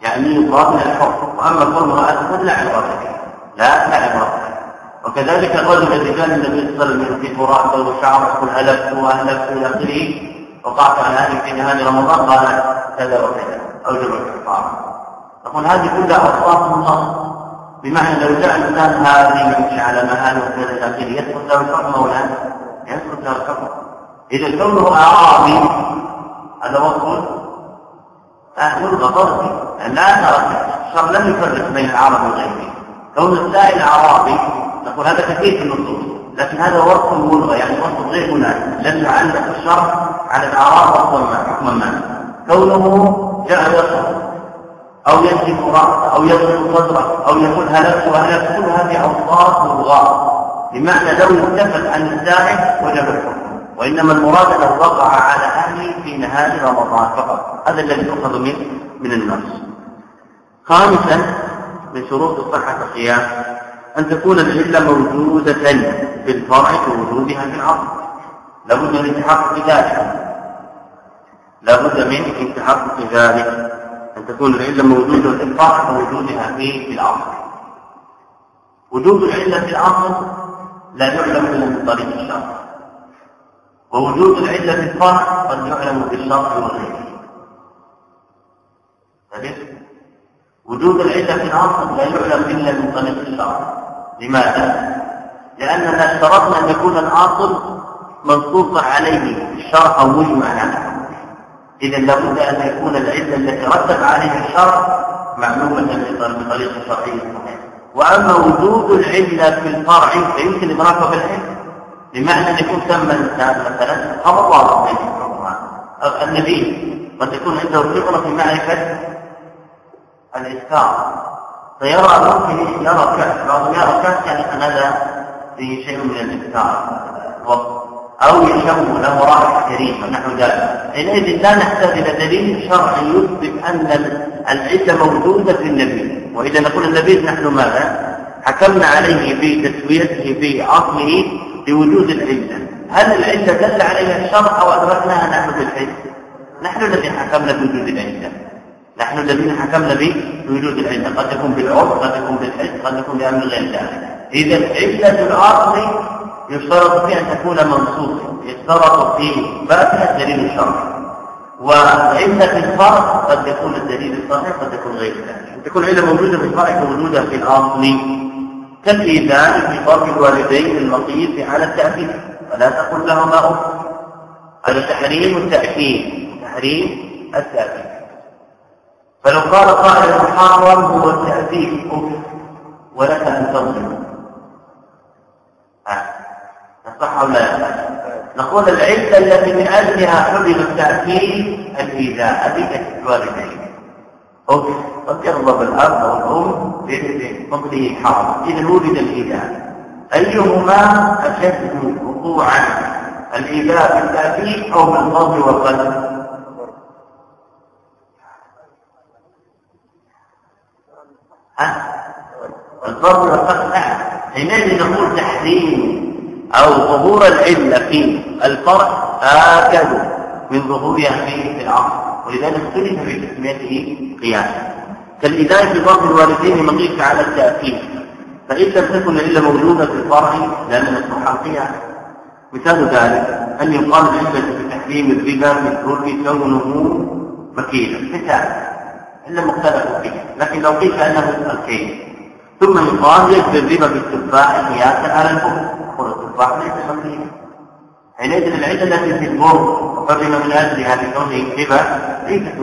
يعني يقابل الحكم. وأما قوله أسود لا عبرة لا لا عبرة وكذلك الرجل الذي كان النبي صلى الله عليه وسلم في تراب وشعر يقول هلكت وأهلكت إلى آخره وقعت على هذه في نهار رمضان. قال كذا وكذا. اوجب الكفاره نقول هذه كلها أوصاف الله بمعنى لو جاء الإنسان هذه يمشي على مهال وكذا إلى اخره يثبت له الحكم ولا يثبت له الحكم إذا كونه أعرابي هذا وصف يلغى طردي لا الشر لم يفرق بين العرب وغيره كون السائل أعرابي نقول هذا كثير في النصوص. لكن هذا وصف ملغى يعني وصف غير مناسب لم يعلق الشرع على الاعراض وصفا حكما ما كونه يصف أو ينزف راسه أو يضرب صدره أو يقول هلكت كل هذه أوصاف ملغاه بمعنى لو التفت عن السائل وجب الحكم. وإنما المراد انه وقع على اهله في نهار رمضان فقط. هذا الذي يؤخذ من من النص. خامسا من شروط صحة القيام أن تكون العلة موجودة في الفرع كوجودها في الأصل لابد من تحقق ذلك لابد من تحقق ذلك أن تكون العلة موجودة الفرع كوجودها في الأصل وجود العلة في الأصل لا يعلم إلا من طريق الشرع ووجود العلة في الفرع قد يعلم بالشرع وغيره وجود العلة في الأصل لا يعلم إلا من طريق الشرع لماذا؟ لأننا اشترطنا أن يكون الأصل منصوصا عليه الشرع أو مجمعا إذا لابد أن يكون العلة التي رتب عليها الشرع معلومة بطريقة شرعية صحيحة. وأما وجود العلة في الفرع فيمكن إدراكه بالعلم بمعنى أن يكون تم الإنسان مثلا خبر واضح النبي قد يكون عنده خبرة في معرفة الإسكار فيرى ممكن يرى كأس بعضهم يرى كأس يعني هذا فيه شيء من الإسكار أو يشم له رائحة كريمة نحو ذلك حينئذ لا نحتاج إلى دليل شرعي يثبت أن العدة موجودة في النبي. وإذا نقول النبي نحن ماذا؟ حكمنا عليه بتسويته في عصره بوجود العدة. هل العدة دل عليها الشرع أو أدركناها نحن بالحس؟ نحن الذين حكمنا بوجود العدة. نحن الذين حكمنا بوجود العدة. قد يكون بالعرف قد يكون بالحس قد يكون بأمر غير ذلك. إذا عدة الأصل يشترط فيه أن تكون منصوصة يشترط في بابها الدليل الشرعي. وعلة الفرق قد يكون الدليل الصحيح قد يكون غير أن تكون علة موجودة في الفرع كوجودها في الأصل. كالإيذان في ضرب الوالدين المقيس على التأكيد فلا تقل لهما أف. هذا تحريم التأكيد تحريم التأكيد. فلو قال قائل محرم هو التأكيد أف ولك أن تظلم. صح ولا لا نقول العلة التي من أجلها حرم التأكيد الإيذاء أبيك الوالدين. قد يغضب الأب والأم بفضله حرام إذا وجد الإيذاء. أيهما أشد وقوعا؟ الإيذاء بالتأكيد أو بالضرب والقلب الضرب والقلب نعم حينئذ نقول تحريم أو ظهور العلة في الفرع آكد من ظهورها في العقل ولذلك اختلف في تسميته قياسا. كالإداء في ضرب الوالدين مقيس على التأكيد. فإن لم تكن العلة موجودة في الفرع لأن نصبح قياسا مثال ذلك أن يقال العلة في تحريم الربا في الحر كونه مكيلا مثال إلا مختلف فيه لكن لو قيل أنه الكيل. ثم يقال يجري الربا في التفاح قياسا على الكفر التفاح ليس مكيلا حينئذ العلة التي في البر وقدم من أجلها بكونه ربا ليست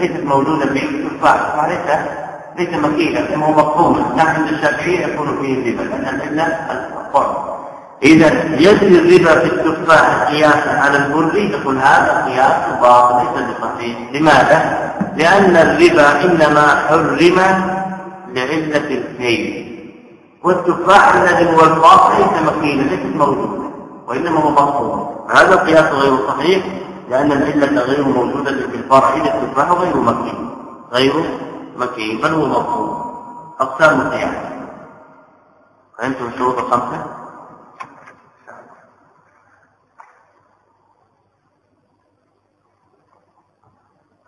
ليست موجوده في التفاح وليس ليس مكيلا كما هو مفهوم نحن عند الشافعية يكون فيه الربا لأن العلة الفرق إذا يجري الربا في التفاح قياسا على البر يقول هذا قياس باطل ليس بصحيح. لماذا؟ لأن الربا إنما حرم لعلة الكيل والتفاح الذي هو الفاصل ليس مكينا ليست موجودة وإنما هو مفهوم هذا القياس غير صحيح لأن العلة غير موجودة في الفرع إذا التفاح غير مكين غير مكين بل هو مفهوم أقسام القياس. فهمتم الشروط الخمسة؟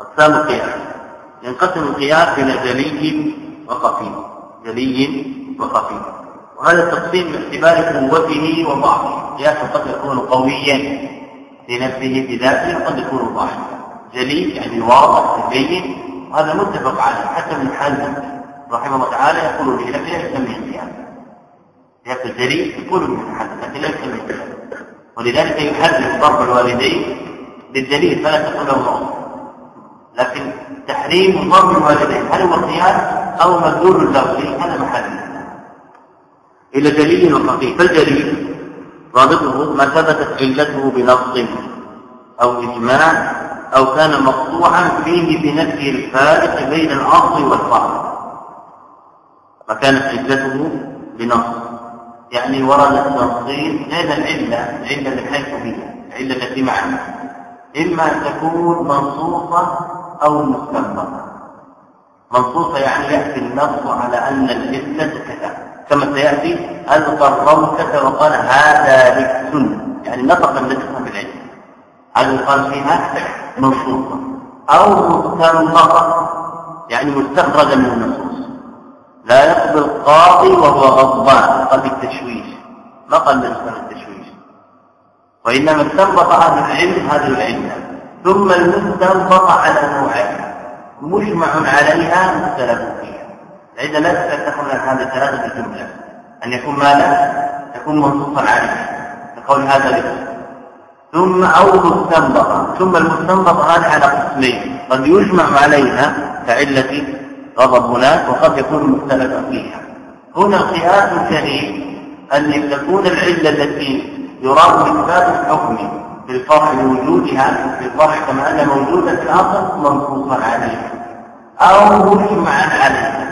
أقسام القياس. ينقسم القياس إلى جلي وخفي جلي وخفي وهذا التقسيم باعتبار قوته وضعفه. قياس قد يكون قويا في نفسه بذاته وقد يكون ضعيفا جلي يعني واضح بين وهذا متفق عليه حتى ابن حزم رحمه الله تعالى يقول به لكن لا يسميه قياس قياس الجلي يقول ابن حزم لكن لا يسميه قياس ولذلك يحرم ضرب الوالدين للجليل فلا تقول له لكن تحريم ضرب الوالدين هل هو قياس أو مدلول اللفظي هذا محل. إلى دليل وخفي فالدليل ضابطه ما ثبتت علته بنص أو إجماع أو كان مقطوعا فيه بنفي الفارق بين الأصل والفرع فكانت علته بنص. يعني ورد التنصيص هذا العلة العلة من حيث هي العلة التي معنا. إما أن تكون منصوصة أو مستنبطة. منصوصة يعني يأتي النص على أن العلة كذا. كما سيأتي ألقى الروكة وقال هذا ركس يعني نطق النسخ بالعلم هذا يقال فيها منصوصة. أو مستنبطة يعني مستخرجا من النصوص. لا يقبل القاضي وهو غضبان. قد التشويش. ما قال من التشويش. وإنما استنبط أهل العلم هذه العلة. ثم المستنبط على نوعين. مجمع عليها مختلف فيها. فإذا لا تخرج هذه الثلاثة الجملة أن يكون ماذا؟ يكون منصوصا عليه. لقول هذا الاسم ثم أو مستنبطة ثم المستنبطة هذه على قسمين. قد يجمع عليها كعلة غضب هناك وقد يكون مختلفا فيها. هنا قياس كريم أن تكون العلة التي يراد إثبات الحكم بالفرع لوجودها في الفرع كما أن موجودة في الأصل منصوصا عليها أو مجمعا عليها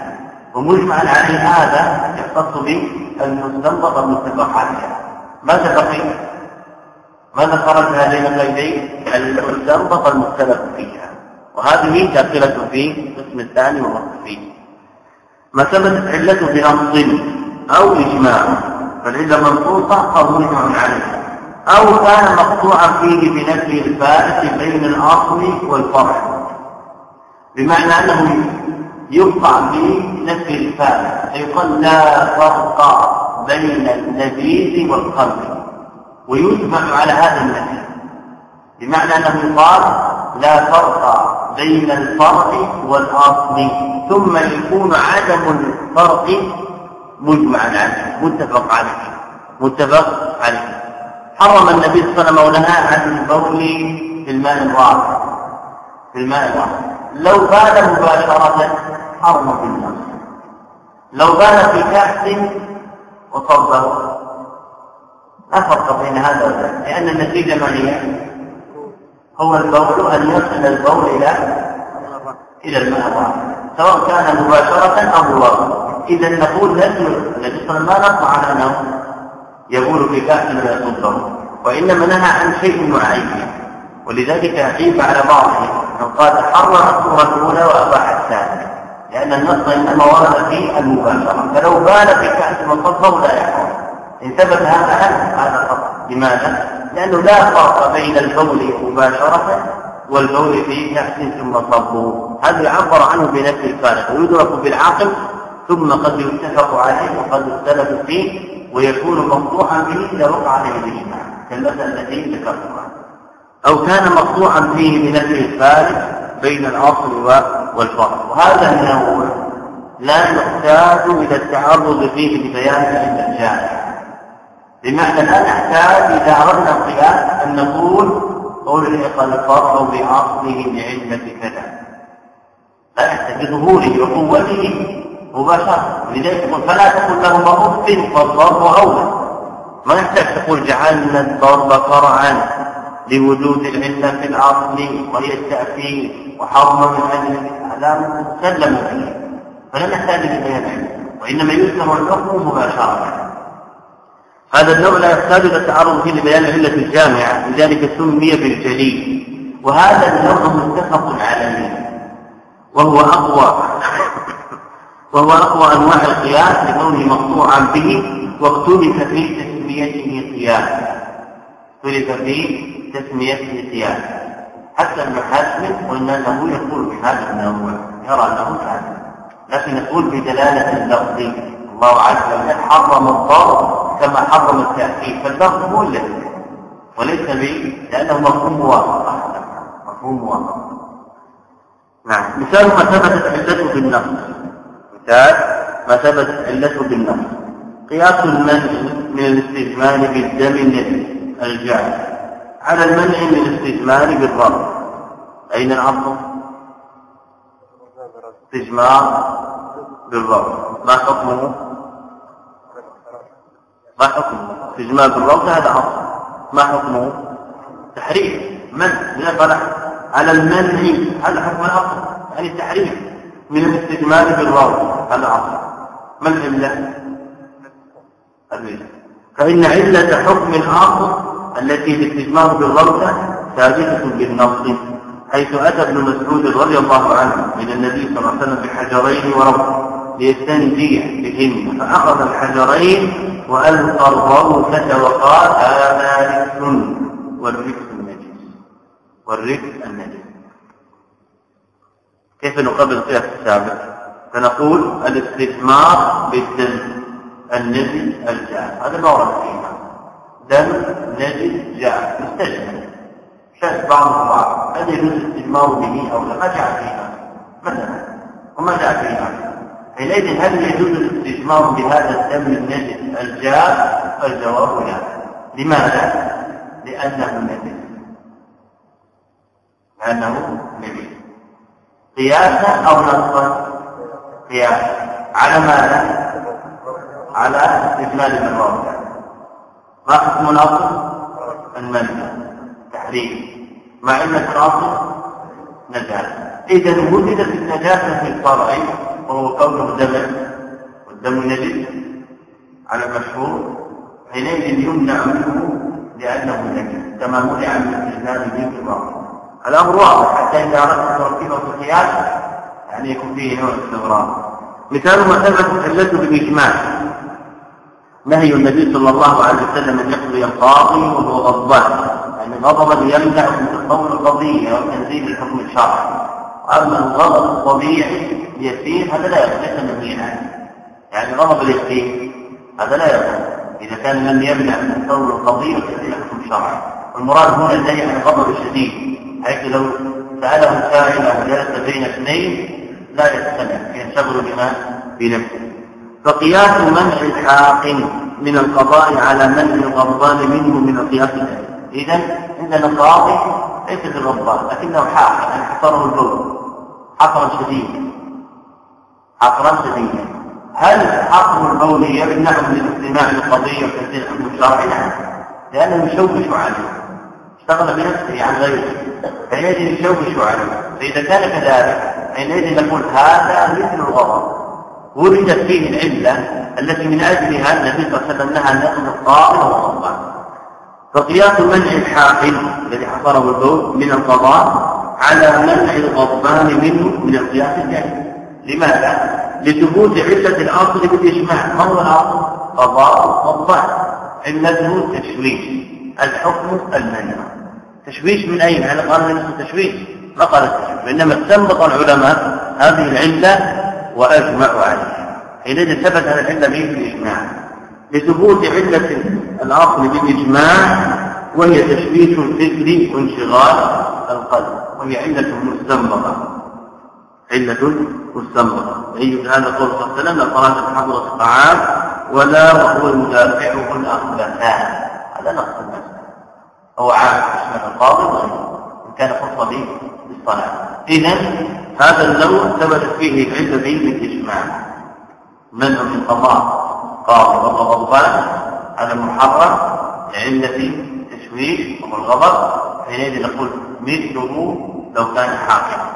ومجمعا عليه هذا يختص بالمستنبط المتفق عليها. ماذا بقي؟ ماذا خرج هذين القيدين؟ المستنبط المختلف فيها. وهذه داخلة في القسم الثاني فيه ما ثبتت علته بنص أو إجماع. فالعلة منصوصة أو مجمع عليها. أو كان مقطوعا فيه بنفي الفائت بين الأصل والفرع بمعنى أنه يقطع بنفي الفائت فيقال لا فرق بين اللذيذ والقلب ويجمع على هذا النفي بمعنى أنه يقال لا فرق بين الفرع والأصل ثم يكون عدم الفرق مجمعا عليه. متفق عليه. متفق عليه. حرم النبي صلى الله عليه وسلم ونهى عن البول في الماء الراكد في الماء الراكد لو بال مباشرة حرم في النص لو بال في كأس وصبه لا فرق بين هذا وذاك. لأن النتيجة ما هي؟ هو البول أن يصل البول إلى إلى الماء الراكد سواء كان مباشرة أو مباشرة إذا نقول النبي صلى الله عليه وسلم ما نص على أنه يقول في كأس لا يصده وإنما نهى عن شيء معين ولذلك عيب على بعضهم أنه قال حرم الصورة الأولى وأباح الثانية لأن النص إنما ورد في المباشرة. فلو بال في كأس مصبه لا يحرم إن ثبت هذا هذا خطأ لماذا؟ لأنه لا فرق بين البول مباشرة والبول في كأس ثم صبه هذا يعبر عنه بنفس الفارق. ويدرك بالعقل ثم قد يتفق عليه وقد يختلف فيه. ويكون مقطوعا به اذا وقع عليه الاجماع كالمساله التي ذكرتها. أو كان مقطوعا فيه بنفي الفارق بين الأصل والفرق. وهذا النوع لا يحتاج إلى التعرض فيه لبيان الجامع. بمعنى لا نحتاج اذا اردنا القياس أن نقول ألحق الفرع بأصله لعلة كذا. لا يحتاج بظهوره وقوته مباشرة لذلك يقول فلا تقل لهما أف فالضرب أولى. ما يحتاج تقول جعلنا الضرب فرعا لوجود العلة في الأصل وهي التأثير وحرم من أجل هذا مسلم فيه. فلا نحتاج لبيان وإنما يذكر الحكم مباشرة. هذا النوع لا يحتاج إلى التعرض فيه لبيان العلة الجامعة. لذلك سمي بالجليل. وهذا النوع متفق عليه. وهو أقوى. وهو أقوى أنواع القياس لكونه مقطوعا به واختلف في تسميته قياس اختلف في تسميته قياس حتى ابن حزم قلنا أنه يقول بهذا النوع يرى أنه كافر لكن يقول بدلالة اللفظ. الله عز وجل حرم الضرب كما حرم التأكيد. فالضرب هو الذي وليس به لأنه مفهوم موافقه مفهوم موافقه نعم. مثال ما ثبتت علته في النص مثال ما ثبتت علته بالنص قياس المنع من الاستجمال بالدم الجاف على المنع من الاستجمال بالضرب أين العصر؟ استجمار بالضرب ما حكمه؟ ما حكمه؟ استجمار بالضرب هذا عصر ما حكمه؟ تحريم من من على المنع. هذا حكم الأصل يعني التحريم من الاستجمال بالواو هذا عصر. ما العلة؟ فإن علة حكم الأصل التي الاستجمار بالروضة ثابتة بالنص حيث أتى ابن مسعود رضي الله عنه من النبي صلى الله عليه وسلم بحجرين ورب ليستنجي بهن فأخذ الحجرين وألقى الروثة وقال هذا ركس والركس النجس. والركس النجس. كيف نقابل القياس السابق فنقول الاستثمار بالدم النجس الجاف هذا ما ورد فيها دم نجس جاف مستجمل. شد بعض بعض هل يجوز الاستثمار به أو لا؟ ما جاء فيها مثلا. وما جاء في الإمام حينئذ هل يجوز الاستثمار بهذا الدم النجس الجاف الجواب لا. لماذا؟ لأنه نجس لأنه نجس قياسا أو نصا قياسا على ماذا؟ على استثمار المواضع ما حكم الاصل المنع تحريم مع أن الاصل نجاسه إذا وجدت النجاسه في الفرع وهو كونه دما والدم نجس على المشهور حينئذ يمنع منه لأنه نجس كما منع من استخدام به الأمر واضح حتى إذا أردت تركيبه في القياس يعني يكون فيه نوع استغراب مثال ما ثبت علته بالإجماع نهي النبي صلى الله عليه وسلم أن يقضي القاضي وهو غضبان. يعني غضبا يمنع من تطور القضية وتنزيل الحكم الشرعي. أما الغضب الطبيعي اليسير هذا لا ليس منهيا عنه يعني غضب اليسير هذا لا يكون إذا كان لم يمنع من قول القضية وتأتي حكم شرعي والمراد هنا النهي عن الغضب الشديد حيث لو سأله سائل أو جلس بين اثنين لا يستمع ينشغل بما؟ في نفسه فقياس منع الحاقن من القضاء على منع الغضبان منه من القياس إذا عندنا القاضي ليس بالغضبان لكنه حاقن يعني حصره البول حقرا شديدا. حقرا شديدا. هل حقر البول يمنع من استماع القضية وتنزيل الحكم الشرعي؟ لأنه يشوش عليه. اشتغل بنفسه عن غيره. حينئذ يشوش عليه فإذا كان كذلك حينئذ نقول هذا مثل الغضب. وجدت فيه العلة التي من أجلها النبي صلى الله عليه وسلم نهى أن والغضبان فقياس منع الحاقل الذي حصره البول من القضاء على منع الغضبان منه من القياس الجاهلي لماذا؟ لثبوت علة الأصل بالإجماع. ما هو الأصل؟ قضاء الغضبان علته تشويش الحكم المنع. تشويش من أين؟ هل قال نفسه تشويش؟ ما قال التشويش. وإنما استنبط العلماء هذه العلة وأجمعوا عليها. حينئذ ثبت هذه العلة به بالإجماع لثبوت علة الأصل بالإجماع وهي تشويش الفكر وانشغال القلب وهي علة مستنبطة. علة مستنبطة. أي هذا قول صلى الله عليه وسلم لقرأت حضرة الطعام ولا وهو يدافعه الأخبثان هذا نقص هو عام. يشمل القاضي وغيره إن كان خص به بالصلاة. إذا هذا النوع ثبتت فيه العلة به بالإجماع منع من قضاء قاضي وغضبان هذا محرم لعلة تشويش والغضب حينئذ نقول مثله لو كان حاكما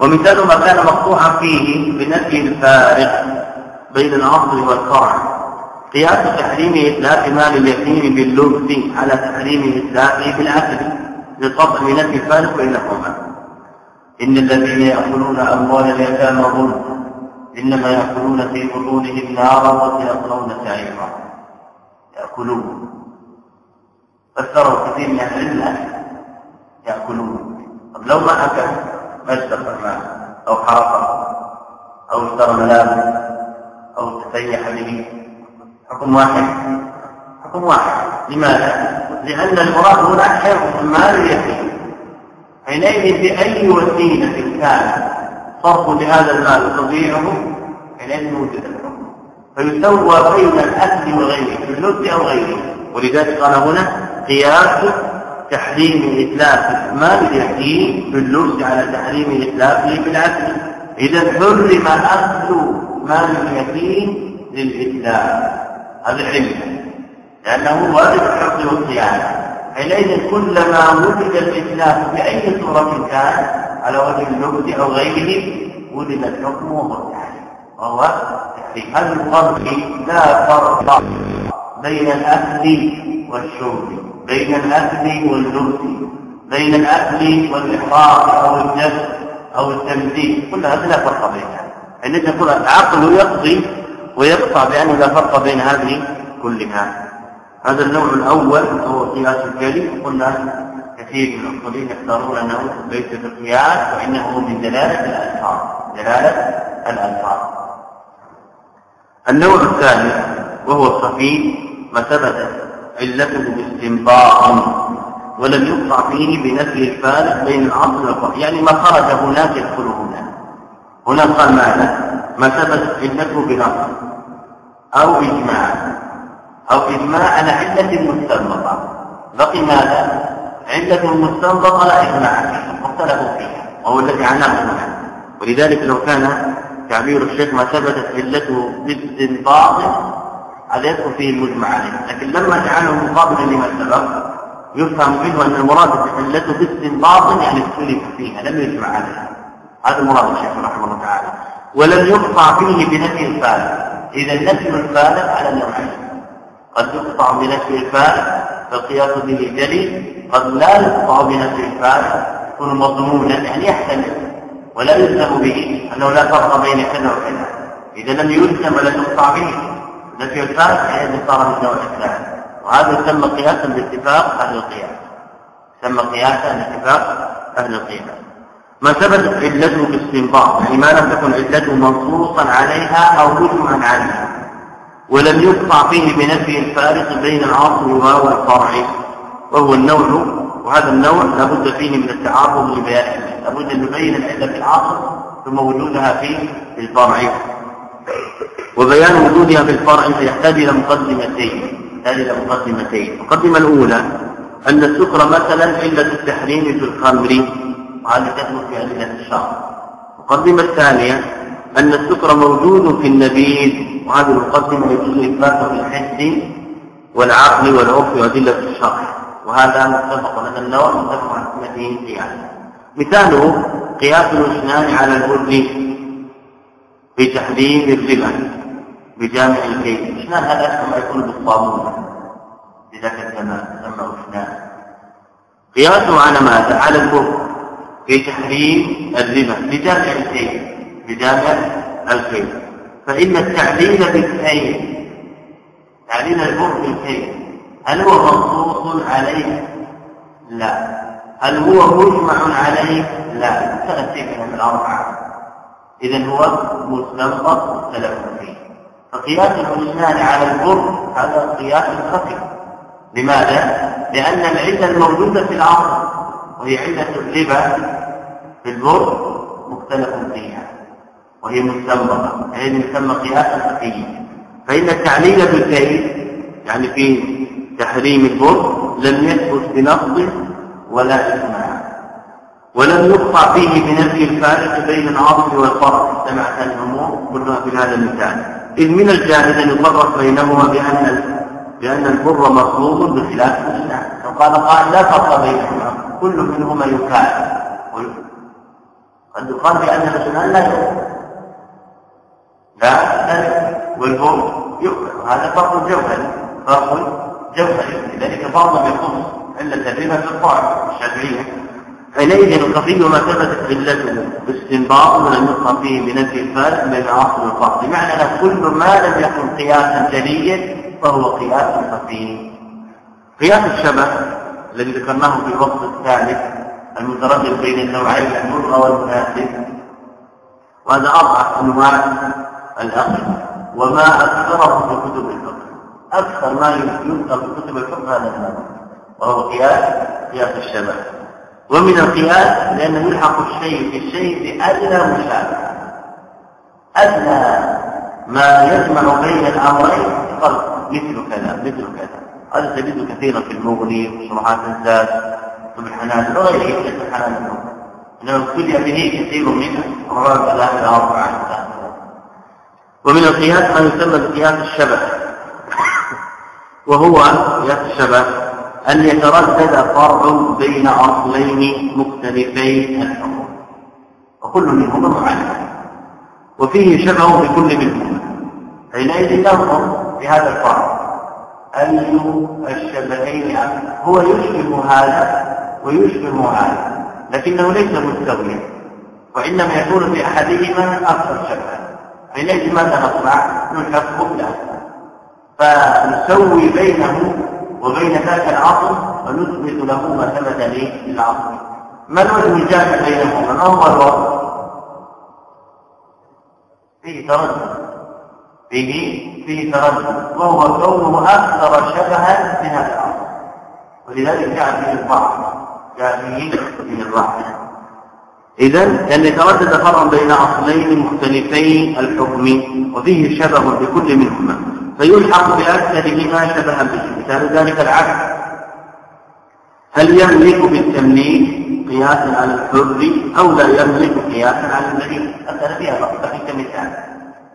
ومثال ما كان مقطوعا فيه بنفي الفارق بين الاصل والفرع. قياس تحريم اتلاف مال اليتيم باللبس على تحريم اتلافه بالاكل للقطع نفي الفارق بينهما. إن الذين يأكلون أموال اليتامى ظلم. إنما يأكلون في بطونهم نارا وسيصلون سعيرا. يأكلون. فسروا كثير من أهل العلم. يأكلون. طب لو ما أكل ما اشترى مال؟ أو حرقه أو اشترى ملابس. أو تسيح به. حكم واحد. حكم واحد. لماذا؟ لأن المراد هنا حفظ مال اليتيم حينئذ بأي وسيلة كان صرف لهذا المال تضيعه حينئذ وجد الحكم. فيسوى بين الأكل وغيره في اللبس أو غيره. ولذلك قال هنا قياس تحريم إتلاف مال اليتيم باللبس على تحريم إتلافه بالعدل إذا حرم أكل مال اليتيم للإتلاف. هذا علم لأنه واجب الحفظ والصيانة حينئذ كلما وجد الإتلاف بأي صورة كان على وجه اللبس أو غيره وجد الحكم التحريم وهو التحريم هذا الفرق لا فرق بين الأكل والشرب بين الأكل واللبس بين الأكل والإحراق أو الجس أو التمثيل كل هذا لا فرق بينها عندما نقول العقل يقضي ويقطع بأنه لا فرق بين هذه كلها. هذا النوع الأول هو قياس الجلي قلنا كثير من الأصوليين يختارون أنه ليس بالقياس وإنه من دلالة الألفاظ دلالة الألفاظ. النوع الثاني وهو الصفي ما ثبت علته استنباطا ولم يقطع فيه بنفي الفارق بين الاصل والفرع يعني ما خرج هناك يدخل هنا هنا قال ماذا؟ ما ثبت علته بنص. أو إجماع. أو إجماع على علة مستنبطة. بقي ماذا؟ علة مستنبطة لا فيها. مختلف فيها. وهو الذي عناه ولذلك لو كان تعبير الشيخ ما ثبتت علته باستنباط هذا يدخل فيه المجمع عليه. لكن لما جعله مقابلا لما سبق يفهم منه أن المراد علته باستنباط يعني اختلف فيها لم يجمع عليها. هذا مراد الشيخ رحمه الله تعالى. ولم يقطع فيه بنفي الفارق إذا النفي الفارق على النوعين قد يقطع بنفي الفارق فالقياس به جلي قد لا يقطع بنفي الفارق يكون مضمونا يعني يحتمل. ولا يلزم به أنه لا فرق بين كذا وكذا. إذا لم يلزم ولا يقطع به نفي الفارق يعني صار من النوع الثاني وهذا يسمى قياسا باتفاق أهل القياس. يسمى قياسا باتفاق أهل القياس. ما ثبتت علته باستنباط يعني ما لم تكن علته منصوصا عليها أو مجمعا عليها. ولم يقطع فيه بنفي الفارق بين العاصم والفرع وهو النوع وهذا النوع لابد فيه من التعارض لبيان لابد أن نبين العلة في العاصم ثم وجودها في الفرع. وبيان وجودها في الفرع سيحتاج إلى مقدمتين. يحتاج إلى مقدمتين. المقدمة الأولى أن السكر مثلا علة التحريم في الخمر. تدخل في ادله الشرع المقدمة الثانية أن السكر موجود في النبيذ وهذه المقدمة يجوز إثباته في الحس والعقل والعرف وأدلة الشرع. وهذا متفق لدى النوع متفق على حكمته قياسا. مثاله قياس الاثنان على البر في تحريم الربا بجامع الكيل. اثنان هذا كما يكون بالصابون لذاك الزمان سمى اثنان قياسه على ماذا؟ على البر. في تحريم الربا. بجامع الكيل بجامع الكيل فإن التعليل بالكيل تعليل البر بالكيل هل هو منصوص عليه؟ لا. هل هو مجمع عليه؟ لا. ثلاث من الأربعة. إذا هو مستنبط مختلف فيه. فقياس الحسنان على البر هذا قياس خفي لماذا؟ لأن العلة الموجودة في العصر وهي علة الربا في البر مختلف فيها. وهي مستنبطة يعني يسمى قياسا خفيا فإن التعليل بالكيد يعني في تحريم البر لم يثبت بنص ولا إجماع. ولم يقطع فيه بنفي الفارق بين العصر والفرق سمعت الأمور كلها في هذا المثال. إذ من الجائز أن يفرق بينهما بأن بان البر مطلوب بخلاف الاسلام وقال قال لا فرق بينهما كل منهما يكال قد يقال بأن الاسلام لا يؤكل لا لا والبر يؤكل هذا فرق جوهري. فرق جوهري. لذلك فرق يخص الا الذين في الطاعه الشافعية حينئذ الخفي ما ثبتت علته باستنباط ولم يقع فيه الفارق بين العصر والفرق بمعنى أن كل ما لم يكن قياسا جليا فهو قياس خفي قياس الشبه الذي ذكرناه في الوقت الثالث المتردد بين النوعين الملغى والمناسب. وهذا اضعف أنواع الأصل وما أكثره في كتب الفقه. أكثر ما يذكر في كتب الفقه هذا النوع وهو قياس قياس الشبه. ومن القياس لأنه يلحق الشيء بالشيء بأدنى مشابهة. أدنى ما يجمع بين الأمرين قال مثل كذا مثل كذا. هذا تجد كثيرا في المغني وفي شروحات الزاد الحنان وغيره من الحنان انه ابتلي به كثير منها امراض الثلاثه الاربعه ومن القياس ما يسمى بقياس الشبه. وهو قياس الشبه أن يتردد فرع بين أصلين مختلفين الحكم وكل منهما معلم. وفيه شبه بكل منهما. حينئذ ننظر في هذا الفرع أي الشبهين هو يشبه هذا ويشبه هذا لكنه ليس مستويا وإنما يكون في أحدهما أكثر شبها. حينئذ ماذا نصنع؟ نلحق له فنسوي بينه وبين ذاك العصر ونثبت له ما ثبت للعصر. ما الوجه الجامع بينهما؟ ما هو الوصف فيه تردد. فيه فيه تردد وهو كونه أكثر شبها بهذا العصر ولذلك جاء فيه الضعف جاء فيه الضعف إذا لأن يتردد فرع بين أصلين مختلفين الحكم وفيه شبه بكل منهما. فيلحق بأكثرهما شبها به. مثال ذلك العبد هل يملك بالتمليك قياسا على الحر أو لا يملك قياسا على المليك؟ أسأل فيها كمثال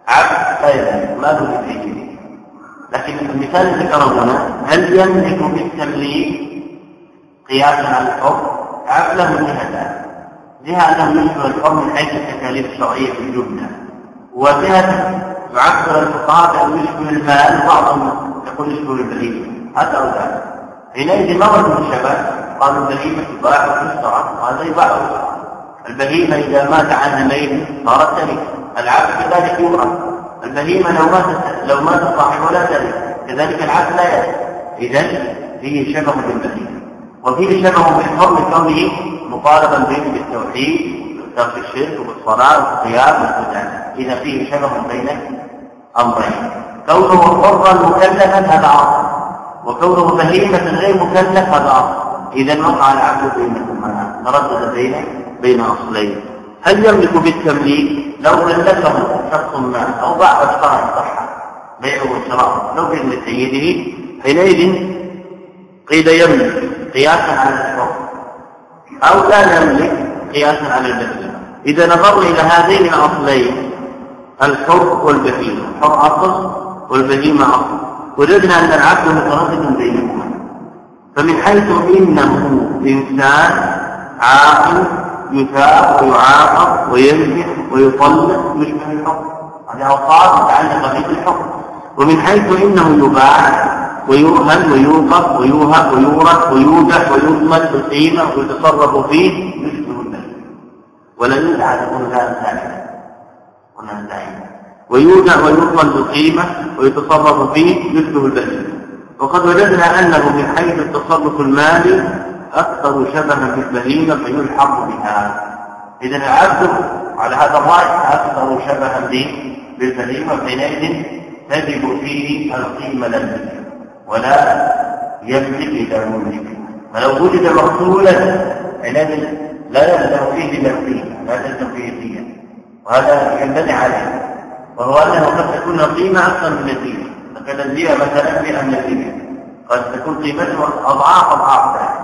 عبد لا يملك ما له في لكن المثال الذي ذكره هنا هل يملك بالتمليك قياسا على الحر عبد له جهتان. جهة أنه يشبه الحر من حيث التكاليف الشرعية في الجملة. وجهة يعبر الفقهاء بأنه يشبه المال وبعضهم يقول يشبه البهيمة هذا أو ذلك حينئذ ما وجه الشباب قالوا البهيمة تباع وتشترى هذا يباع البهيمة إذا مات عنها ميت صارت ترك العبد كذلك يورث البهيمة لو مات لو مات صاحبه لا ترك كذلك العبد لا يرث إذا فيه شبه بالبهيمة وفيه شبه بالحر كونه مطالبا به بالتوحيد وترك الشرك وبالصلاة والصيام والقتال إذا فيه شبه بين أمرين. كونه حرا مكلفا هذا عاصم وكونه بهيمة غير مكلف هذا عاصم إذا وقع العبد بينهما تردد بين بين أصلين. هل يملك بالتمليك؟ لو ملكه شخص ما أو باع واشترى الصحة بيعه وشراءه. لو بإذن سيده حينئذ قيل يملك قياسا على الحر أو لا يملك قياسا على البهيمة إذا نظرنا إلى هذين الأصلين الحر والبهيمة. الحر أصل والبهيمة أصل. وجدنا أن العبد متردد بينهما. فمن حيث إنه إنسان عاقل يثاب ويعاقب وينجح ويطلق يشبه الحكم. هذه أوصاف متعلقة بالحكم. ومن حيث إنه يباع ويؤهل ويوقف ويوهب ويورث ويودع ويضمن بالقيمة ويتصرف فيه ولا يدعى تكون هذا ثانيا قلنا دائما ويودع ويضمن بالقيمة ويتصرف فيه يشبه البشر وقد وجدنا أنه من حيث التصرف المالي أكثر شبها بالبهيمة فيلحق بها. إذا العبد على هذا الرأي أكثر شبها بالبهيمة حينئذ تجب فيه القيمة للملك ولا يملك إذا ملك فلو وجد مقتولا حينئذ لا يلزم فيه القيمة لا تلزم فيه الدية وهذا ينبني عليه وهو أنه قد تكون القيمة أكثر من الدية كالنزيع مثلا في النزيع قد تكون قيمته أضعاف أضعاف. ذلك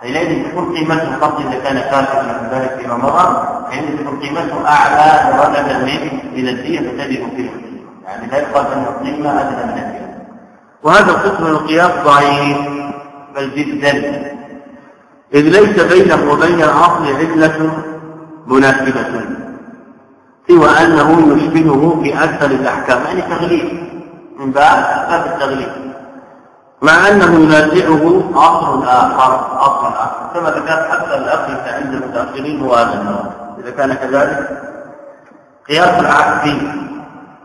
حينئذ تكون قيمته فقط إذا كان كافرا من ذلك فيما مضى حينئذ تكون قيمته أعلى درجة من من الدية فتجد فيه يعني لا يقال أن القيمة أدنى من الدية وهذا القسم من القياس ضعيف بل جدا إذ ليس بينه وبين الأصل علة مناسبة سوى أنه يشبهه في أكثر الأحكام. يعني تغليب من باب باب التغليب مع أنه ينازعه أصل آخر أصل آخر. كما ذكرت حتى الأخ عند المتأخرين هو هذا النوع. إذا كان كذلك قياس العقد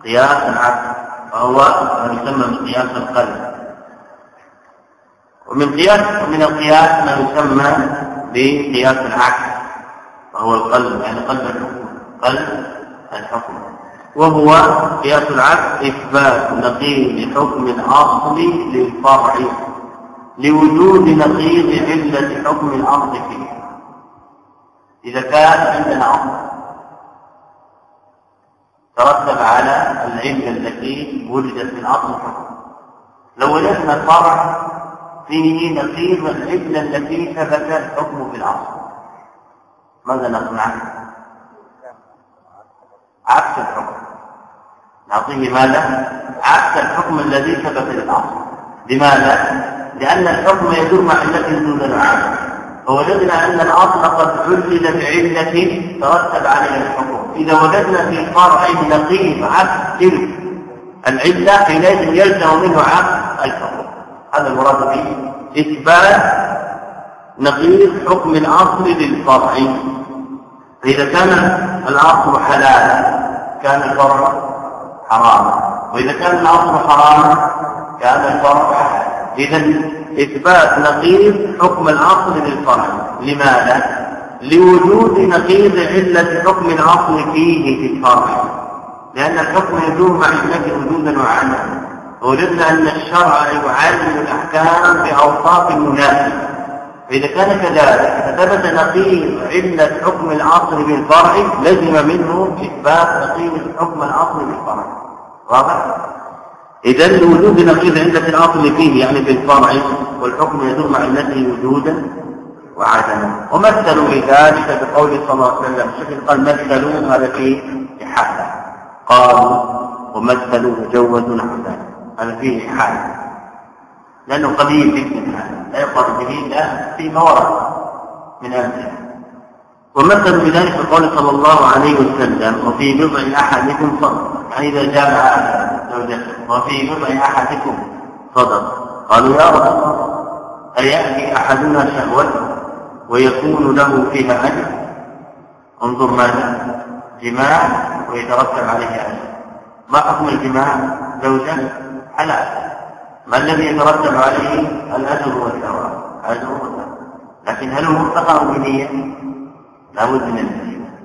قياس العقد وهو ما يسمى بقياس القلب. ومن قياس ومن القياس ما يسمى بقياس العقد وهو القلب يعني قلب الحكم قلب الحكم. وهو قياس العكس إثبات نقيض حكم الأصل للفرع لوجود نقيض علة حكم الأصل فيه. إذا كان عندنا أصل ترتب على العلة التي وجدت في الأصل حكم لو وجدنا الفرع فيه نقيض العلة التي ثبت الحكم في الأصل ماذا نصنع؟ عكس الحكم. نعطيه ماذا؟ عكس الحكم الذي ثبت للاصل لماذا؟ لأن الحكم يدور مع علته دون العالم. فوجدنا أن الاصل قد علل بعلة ترتب عليها الحكم. إذا وجدنا في فرع نقيض عكس العلة حينئذ يلزم منه عكس الحكم. هذا المراد به إثبات نقيض حكم الاصل للفرع. فإذا كان الاصل حلالا كان الفرع حراما وإذا كان الأصل حراما كان الفرع إذا إثبات نقيض حكم الأصل للفرع لماذا؟ لوجود نقيض علة حكم الأصل فيه في الفرع لأن الحكم يدور مع علته وجودا وعدما وجدنا أن الشرع يعلم الأحكام بأوصاف مناسبة فإذا كان كذلك فثبت نقيض علة حكم الأصل بالفرع لزم منه إثبات نقيض حكم الأصل بالفرع واضح؟ إذا لوجود نقيض علة الأصل فيه يعني بالفرع والحكم يدور مع علته وجودا وعدما. ومثلوا لذلك بقول صلى الله عليه وسلم شكل قال مثلوا هذا في إحالة. قالوا ومثلوا وجوزوا نحو ذلك هذا فيه إحالة. لأنه قديم جدا هذا. لا يقال به إلا فيما ورد من أمثلة ومثلوا بذلك بقول صلى الله عليه وسلم وفي بضع أحدكم صدق. يعني إذا جامع زوجته وفي بضع أحدكم صدق. قالوا يا رب الله. أيأتي أحدنا شهوته ويكون له فيها أجر؟ انظر ماذا؟ جماع ويترتب عليه أجر. ما حكم الجماع؟ زوجة حلال. ما الذي يترتب عليه؟ الأجر والثواب. أجر والثواب. لكن هل هو مرتقى بنية؟ لا بد من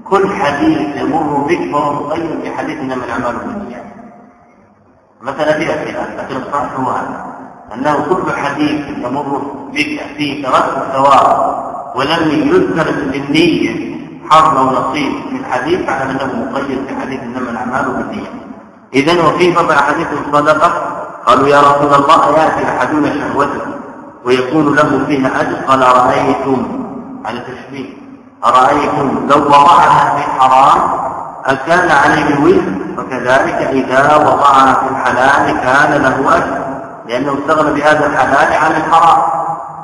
كل حديث يمر بك فهو مقيد بحديث إنما الأعمال بالنيات مثلا في أسئلة لكن الصحيح هو هذا أنه كل حديث يمر بك فيه ترتب ثواب ولم يذكر بالنية حرم أو نصيب في الحديث فعلم أنه مقيد في حديث إنما الأعمال بالنية. اذا وفي بضع حديث الصدقة قالوا يا رسول الله يأتي أحدنا شهوته ويكون له فيها اجر قال ارايتم على تشبيه أرأيتم لو وضعها في حرام اكان عليه الوزر فكذلك إذا وضعها في الحلال كان له أجر لأنه استغنى بهذا الحلال عن الحرام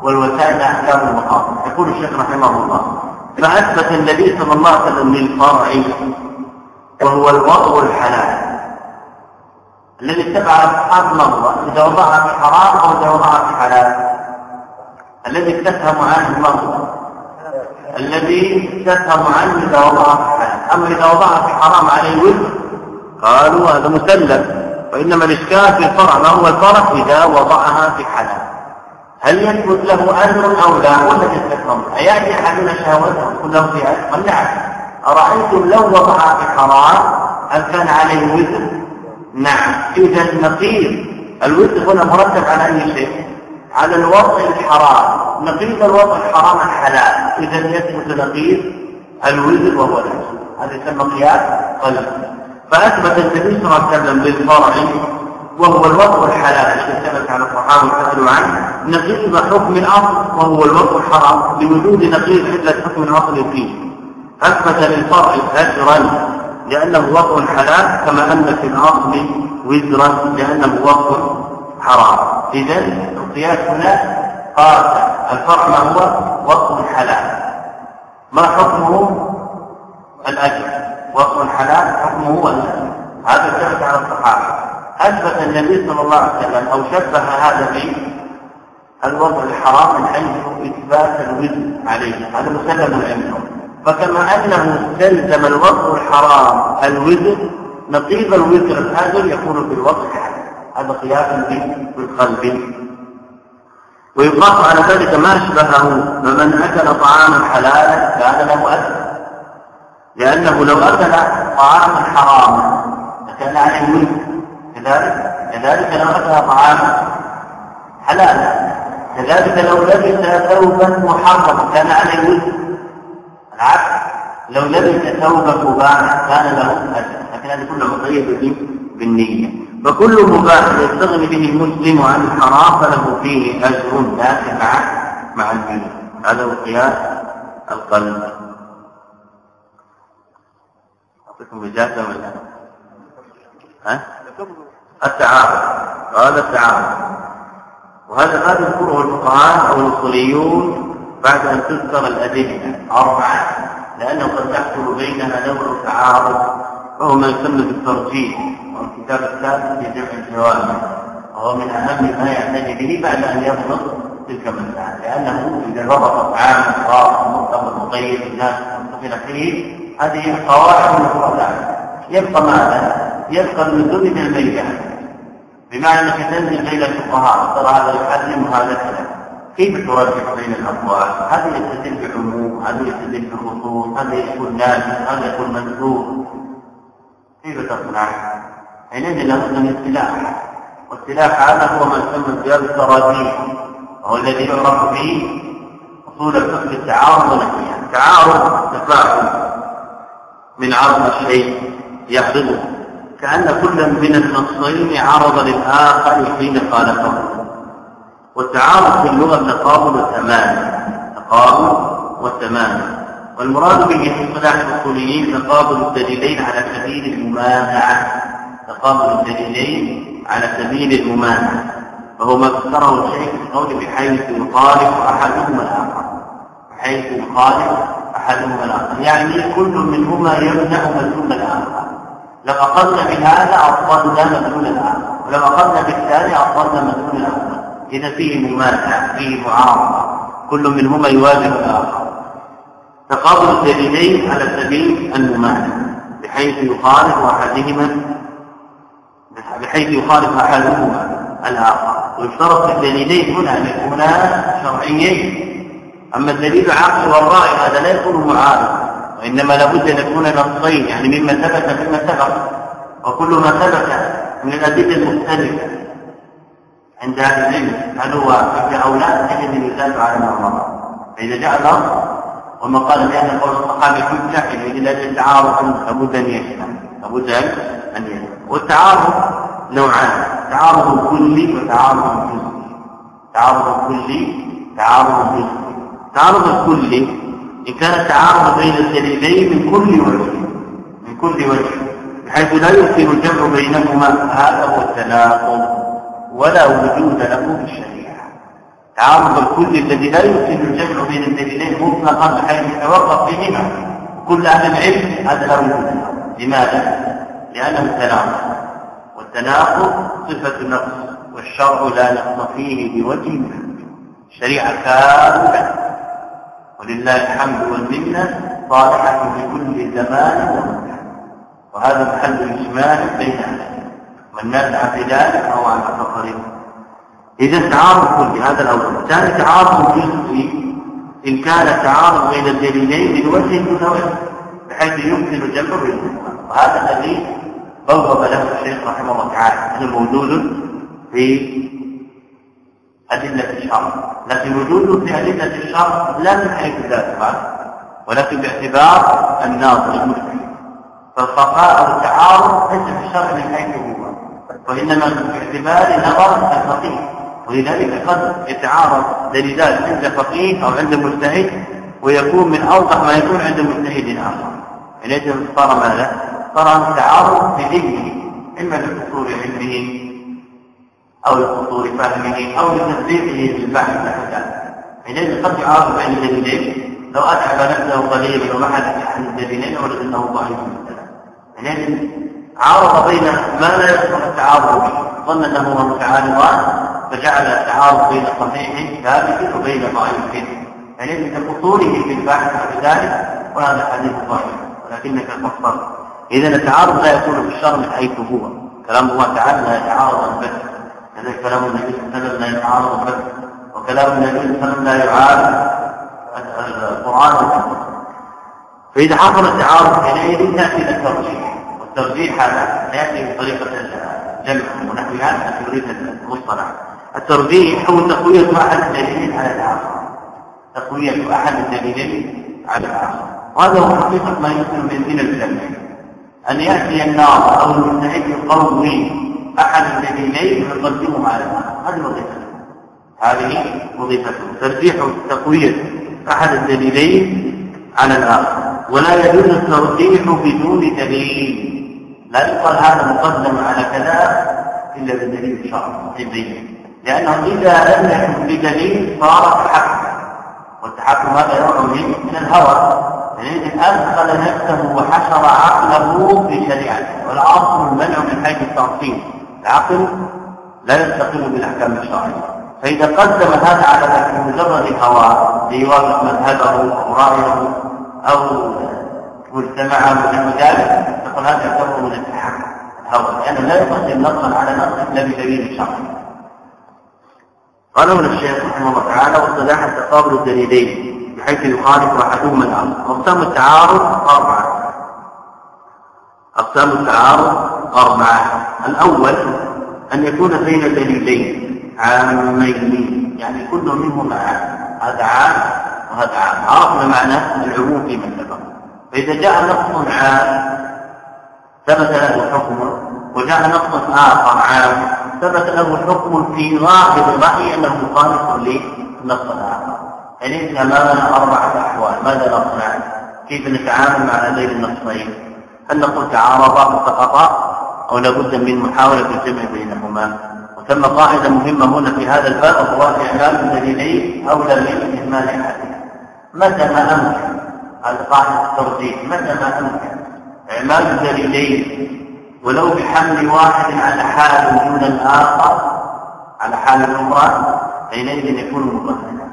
والوسائل احكام المقاصد يقول الشيخ رحمه الله فأثبت النبي صلى الله عليه وسلم للفرع وهو الوضع الحلال الذي اتبع أصحاب المرضى إذا وضعها في حرام أو إذا وضعها في حلال. الذي استفهم عنه المرضى الذي استفهم عنه إذا وضعها حلال. أما إذا وضعها في حرام عليه وزر قالوا هذا مسلم. وإنما الإشكال في الفرع ما هو الفرع؟ إذا وضعها في حلال. هل يثبت له أجر أو لا؟ ولا تستكرم أيأتي أحدنا شهوته له في اجر قال نعم. أرأيتم لو وضع في حرام؟ هل كان عليه وزر نعم. إذا نقيض الوزر هنا مرتب على أي شيء؟ على الوضع الحرام. نقيض الوضع الحرام الحلال إذا يثبت نقيض الوزر وهو الاجر هذا يسمى قياس قلب. فأثبت النبي صلى الله عليه وسلم بالفرع وهو الوضع الحلال. الذي ثبت على الصحابه وسألوا عنه؟ نقيض حكم الأصل وهو الوضع الحرام لوجود نقيض عله حكم الأصل فيه أثبت للفرع اجرا لأنه وضع حلال كما أن في الأصل وزرا لأنه وضع حرام. اذا القياس هنا قال الفرع ما هو؟ وضع حلال ما حكمه؟ الأجر. وضع حلال حكمه الأجر. هذا ثبت على الصحابة. أثبت النبي صلى الله عليه وسلم أو شبه هذا بالوضع الحرام من حيث إثبات الوزن عليه. هذا مسلم عندهم فكما أنه استلزم الوضع الحرام الوزن نقيض الوزر الاجر يكون بالوضع هذا قياس بالقلب ويقاس على ذلك ما أشبهه فمن أكل طعاما حلالا كان له اجر لأنه لو أكل طعاما حراما لكان عليه وزر كذلك كذلك لو أكل طعاما حلالا. كذلك لو لبس ثوبا محرما كان عليه وزر العكس. لو لبس ثوب مباح كان له أجر لكن هذا كله مقيد بالنية. فكل مباح يستغني به المسلم عن الحرام فله فيه أجر لكن مع النية هذا هو قياس القلب. أعطيكم إجازة ولا ها؟ التعارض. هذا التعارض. وهذا هذا يذكره الفقهاء أو الاصوليون بعد أن تذكر الأدلة أربعة لأنه قد يحصل بينها نوع تعارض وهو ما يسمى بالترجيح. والكتاب الثالث في جمع الجوامع وهو من أهم ما يعتني به بعد أن يضبط تلك المسائل لأنه إذا ضبط عام خاص مرتبط مقيد الناس متفق فيه هذه قواعد مفردات يبقى ماذا؟ يبقى النزول من الميدان بمعنى أنك تنزل بين الفقهاء ترى هذا يحرم وهذا كذا كيف ترجح بين الاقوال؟ هذا يستدل بعموم، هذا يستدل بخصوص، هذا يكون نازل، هذا يكون منزول كيف تصنع؟ حينئذ لابد من السلاح والسلاح هذا هو ما يسمى بزيادة التراجيح وهو الذي يعرف به أصول الفقه التعارض ونحوها التعارض تفاعل من عرض الشيء يحضره كأن كل من النصين عرض للآخر حين خالفه والتعارض في اللغة تقابل التمام. تقابل والتمام. والمراد به في اصطلاح الأصوليين تقابل الدليلين على سبيل الممانعه تقابل الدليلين على سبيل الممانعه وهو ما فسره الشيخ في قوله بحيث يخالف أحدهما الآخر بحيث يخالف أحدهما الآخر يعني كل منهما يمنع مدلول الآخر. لو اخذنا بهذا ابطلنا مدلول الآخر ولو اخذنا بالثاني ابطلنا مدلول الآخر. إذا فيه ممانعة فيه معارضة كل منهما يواجه الآخر. تقابل الدليلين على سبيل الممانعة بحيث يخالف أحدهما بحيث يخالف احدهما الآخر ويشترط الدليلين هنا ان يكونا شرعيين. أما الدليل العقل والرأي هذا لا يكون معارضا وإنما لابد أن يكون نصين يعني مما ثبت مما سبق. وكل ما ثبت من الأدلة المختلفة عند أهل العلم. هل هو حجه أو لا؟ يجب ان يزاد على ما مر فإذا جاء الأمر ومن قال بأن قول الصحابي حجة حينئذ لا تعارض لابد أن يشمل لابد أن يشمل. والتعارض نوعان تعارض كلي وتعارض جزئي تعارض كلي تعارض جزئي التعارض الكلي إن كان التعارض بين الدليلين من كل وجه من كل وجه بحيث لا يمكن الجمع بينهما هذا هو التناقض ولا وجود له في الشريعه تعارض الكل الذي لا يمكن الجمع بين الدليلين مطلقا بحيث يتوقف فيهما كل أهل العلم هذا لا وجود له. لماذا؟ لأنه تناقض. والتناقض صفة نقص والشرع لا نقص فيه بوجه منه. الشريعة كاملة. ولله الحمد والمنة صالحة في كل زمان ومكان. وهذا محل الإجمال بين نزع في ذلك أو عن فقره إذا تعارض كل هذا الأول الثاني تعارض جزئي إن كان التعارض بين الدليلين من وجه دون بحيث يمكن بينهما. وهذا الذي بوب له الشيخ رحمه الله تعالى هذا موجود في أدلة الشرع لكن وجوده في أدلة الشرع لا من حيث ذاتها ولكن باعتبار الناظر المجتهد فالصفاء والتعارض ليس في الشرع من حيث هو وإنما باعتبار نظر الفقيه. ولذلك قد يتعارض دليلات عند فقيه أو عند مجتهد ويكون من أوضح ما يكون عند مجتهد آخر. إليه صار ماذا؟ التعارض في ذهنه إما لقصور علمه أو لقصور فهمه أو لتصديقه بالبحث نحو إليه قد يعارض بين الدليلين لو أتعب نفسه قليلا ومحل عن الدليلين وجد أنه ضعيف. مثلا إليه عارض بين ما لا يصلح التعارض به. ظن انهما متعارضان فجعل التعارض بين صحيح ثابت وبين ضعيف. يعني من اصوله في البحث عن ذلك وهذا حديث ضعيف. ولكنك تفصل اذا التعارض لا يكون في الشر من حيث هو. كلام الله تعالى لا يتعارض البث هذا كلام النبي صلى الله عليه وسلم لا يتعارض البث وكلام النبي صلى الله عليه وسلم لا يعارض القرآن فإذا حصل التعارض حينئذ تاتي الترجيح. الترجيح هذا يأتي بطريقة الجمع ونحوها يريد المصطلح. الترجيح هو تقوية أحد الدليلين على الآخر. تقوية أحد الدليلين على الآخر. وهذا هو حقيقة ما يمكن من دين الجمع. أن يأتي الناظر أو المجتهد يقوي أحد الدليلين ويقدمه على الآخر هذه وظيفته هذه وظيفته ترجيح تقويه أحد الدليلين على الآخر ولا يجوز الترجيح بدون دليل. لا يقال هذا مقدم على كذا إلا بدليل شرعي لأنه إذا لم يكن بدليل صار تحكم. والتحكم هذا نوع من الهوى. يعني أدخل نفسه وحشر عقله في شريعته. والعاصم المنع من حيث التعصيب العقل لا يستقل بالأحكام الشرعية. فإذا قدم هذا على مجرد هوى ليوافق مذهبه أو رأيه أو مجتمعه ونحو ذلك يقول هذا يعتبر من التحكم. الهوى. لأنه لا يقدم نصا على نص إلا بدليل شرعي. قال ابن الشيخ رحمه الله تعالى واصطلاح تقابل الدليلين بحيث يخالف أحدهما الآخر أقسام التعارض أربعة. أقسام التعارض أربعة. الأول أن يكون بين دليلين. عامين. يعني كل منهما هذا عام وهذا عام. عرفنا معنى العموم فيما سبق. فإذا جاء نص عام ثبت له حكم. وجاء نص آخر عام ثبت له حكم في ظاهر الرأي أنه مخالف للنص الآخر. يعني أمامنا أربعة أحوال. ماذا نصنع؟ كيف نتعامل مع هذين النصين؟ هل نقول تعارضا فسقطا أو لابد من محاولة الجمع بينهما؟ وثم قاعدة مهمة هنا في هذا الباب وهو إعمال الدليلين أولى من إهمال أحدهما متى ما أمكن هذا قاعدة الترجيح. متى ما أمكن إعمال الدليلين ولو بحمل واحد على حال دون الآخر على حال الأخرى حينئذ يكون مقدما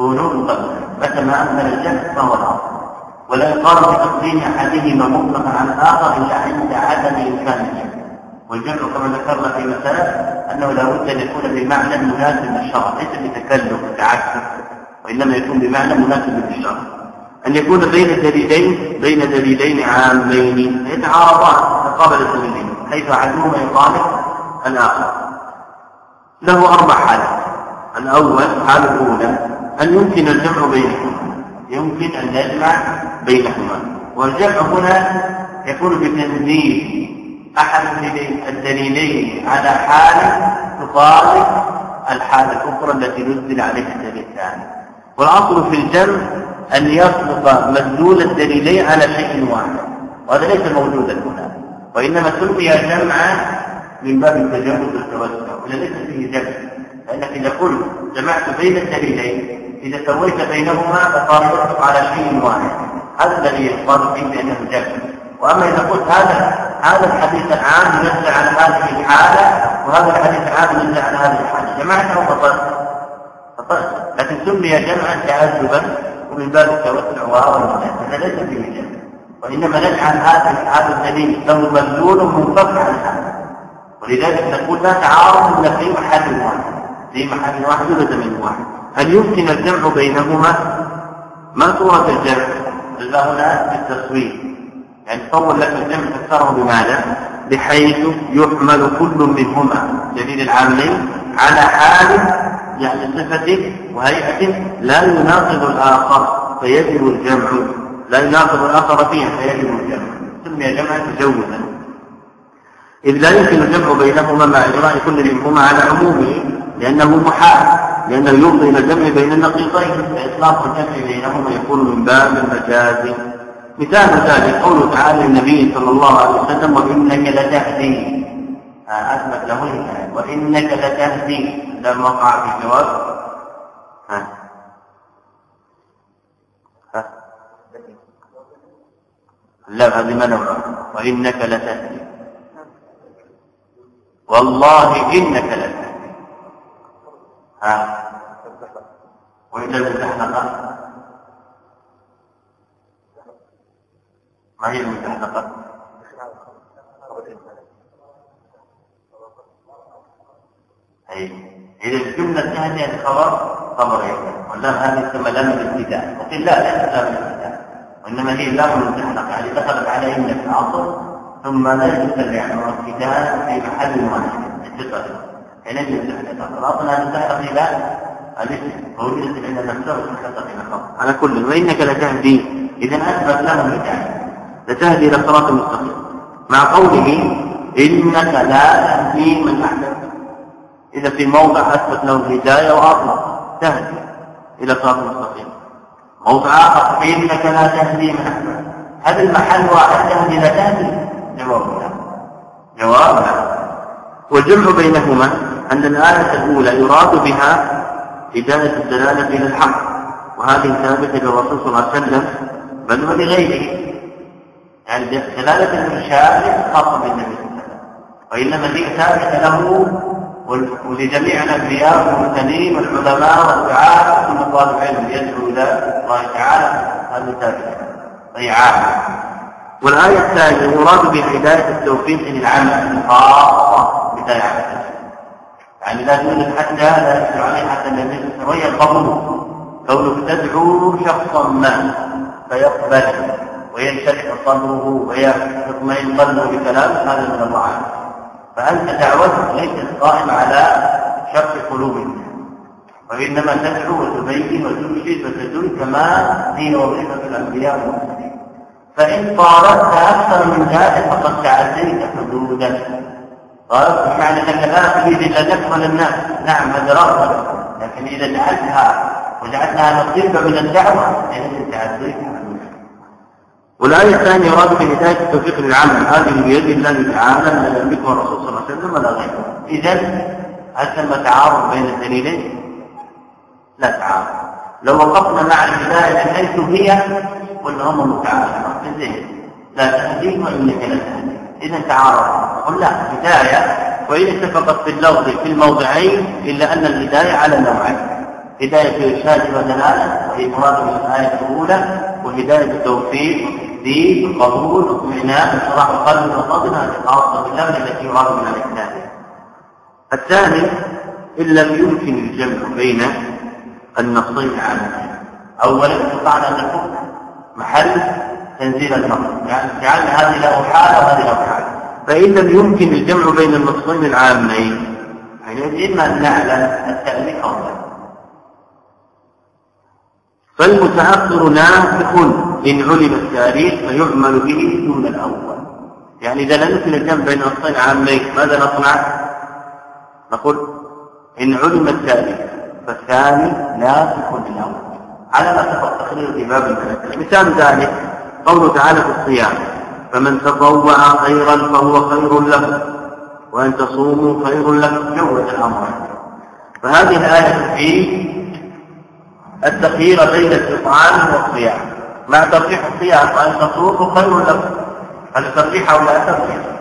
مقدما متى ما أمكن الجمع فهو الأصل ولا يقال بتقديم أحدهما مطلقا على الآخر إلا عند عدم إمكان الجمع والجمع كما ذكرنا في مسألة أنه لا بد أن يكون بمعنى مناسب للشرع ليس بتكلف وتعسف وإنما يكون بمعنى مناسب للشرع. أن يكون بين دليلين بين دليلين عامين يتعارضان مقابل الدليلين حيث أحدهما يخالف الآخر. له أربع حالات. الأول حال الأولى أن يمكن الجمع بينهما. يمكن أن نجمع بينهما. والجمع هنا يكون بتنزيل أحد الدليلين على حال تخالف الحالة الأخرى التي نزل عليها الدليل الثاني. والأصل في الجمع أن يصدق مدلول الدليلين على شيء واحد. وهذا ليس موجودا هنا. وإنما سمي جمعا من باب التجمد والتوسع. ولا ليس فيه جمع. لأنك إذا قلت جمعت بين الدليلين إذا سويت بينهما فصار على شيء واحد هذا الذي يقال فيه بأنه جمع وأما إذا قلت هذا هذا الحديث العام ينزل على هذه الحالة وهذا الحديث العام ينزل على هذه الحالة. جمعته فطرت؟ فطرت. لكن سمي جمعا تعذبا ومن باب التوسع وهذا هذا ليس فيه جمع وإنما نجعل هذا هذا الدليل له مدلول منفك عن هذا. ولذلك نقول لا تعارض إلا في محل واحد. في محل واحد ولا زمن واحد. هل يمكن الجمع بينهما؟ ما صورة الجمع؟ إلا هنا بالتصوير يعني تصور لك الجمع تكثره بماذا؟ بحيث يحمل كل منهما دليل العامين على حال يعني صفة وهيئة لا يناقض الآخر فيجب الجمع لا يناقض الآخر فيها فيجب الجمع سمي جمعا تجوزا إذ لا يمكن الجمع بينهما مع إجراء كل منهما على عمومه لأنه محال لأنه يفضي إلى الجمع بين النقيضين فإطلاق الجمع بينهما يكون من باب المجاز. مثال ذلك قوله تعالى للنبي صلى الله عليه وسلم وإنك لتهدي. أثبت له الكلام. وإنك لتهدي. لما وقع في الجواب. ها. ها. لا هذه ما نوع وإنك لتهدي. والله إنك لتهدي. ها. وإذا المستحلقة ما هي المستحلقة أي إذا الجملة الثانية الخبر خبر واللام هذه تسمى لام الابتداء. وقيل لا ليست لام الابتداء. وإنما هي لام المستحلقة يعني دخلت على إن العصر ثم لا يستمع يعني ابتداء في محل واحد. حينئذ المستحلقة الأصل أن تستحلق إلى الاسم فوجدت نفسه على كل وإنك لتهدي. إذا أثبت له الهداية لتهدي إلى الصراط المستقيم. مع قوله إنك لا تهدي من أحببت إذا في موضع أثبت له الهداية وأطلق تهدي إلى صراط المستقيم. موضع آخر إنك لا تهدي من أحببت هل المحل واحد تهدي لا تهدي؟ جواب لا. جواب لا. والجمع بينهما أن الآية الأولى يراد بها هداية الدلالة إلى الحق. وهذه ثابتة للرسول صلى الله عليه وسلم بل ولغيره يعني دلالة الإرشاد خاصة بالنبي صلى الله عليه وسلم. وإنما هي ثابتة له ولجميع الأنبياء والمرسلين والعلماء والدعاة وكل طالب علم يدعو إلى الله تعالى. هذه ثابتة. وهي عامة والآية الثانية يراد بهداية التوفيق للعمل خاصة بداية يعني لا تولد حتى لا يسر عليه حتى النبي وهي القبول. كونك تدعو شخصا ما فيقبل وينشرح صدره ويطمئن قلبه بكلام هذا من الله فأنت دعوتك ليست قائمة على شرح قلوبهم وإنما تدعو وتبين وترشد وتدل كما هي وظيفة الأنبياء والمرسلين. فإن طالبت أكثر من ذلك فقد تعديت حدودك بمعنى أنك لا تريد إلا تكمل الناس نعم هذا رغبة لكن إذا جعلتها وجعلتها نصيبا من الدعوة فإنك تعديت حدودك والآية الثانية يراد بهداية التوفيق للعمل. هذه بيد الله تعالى من لم يكن الرسول صلى الله عليه وسلم ولا غيره. إذا هل ثم تعارض بين الدليلين؟ لا تعارض. لو وقفنا مع الهداية حيث هي قلنا هم متعارض زين لا تهديه وإنك لا تهدي إذا تعارض نقول لا هداية وإن اتفقت في اللفظ في الموضعين إلا أن الهداية على نوعين. هداية إرشاد ودلالة وهي مراد من الآية الأولى وهداية التوفيق دين قبول اطمئنان انشراح القلب وصدر هذه خاصة بالله التي يراد من الإحداث الثاني إن لم يمكن الجمع بين النصين عنه أولا استطعنا أن نكون محل تنزيل النص يعني جعلنا هذه له حالة وهذه له حالة. فإن لم يمكن الجمع بين النصين العامين يعني إما أن نعلم التأليف أو لا فالمتأخر ناسخ إن علم التاريخ فيعمل به دون الأول. يعني إذا لم يمكن الجمع بين النصين عامين ماذا نصنع؟ نقول إن علم التاريخ فالثاني ناسخ للأول على ما سبق تقرير في باب مثال ذلك قوله تعالى في الصيام فمن تطوع خيرا فهو خير له وأن تصوموا خير لكم جوز الأمر. فهذه الآية في التخيير بين الإطعام والصيام. مع ترجيح الصيام وأن تصوموا خير لكم. هل ترجيح أو لا ترجيح؟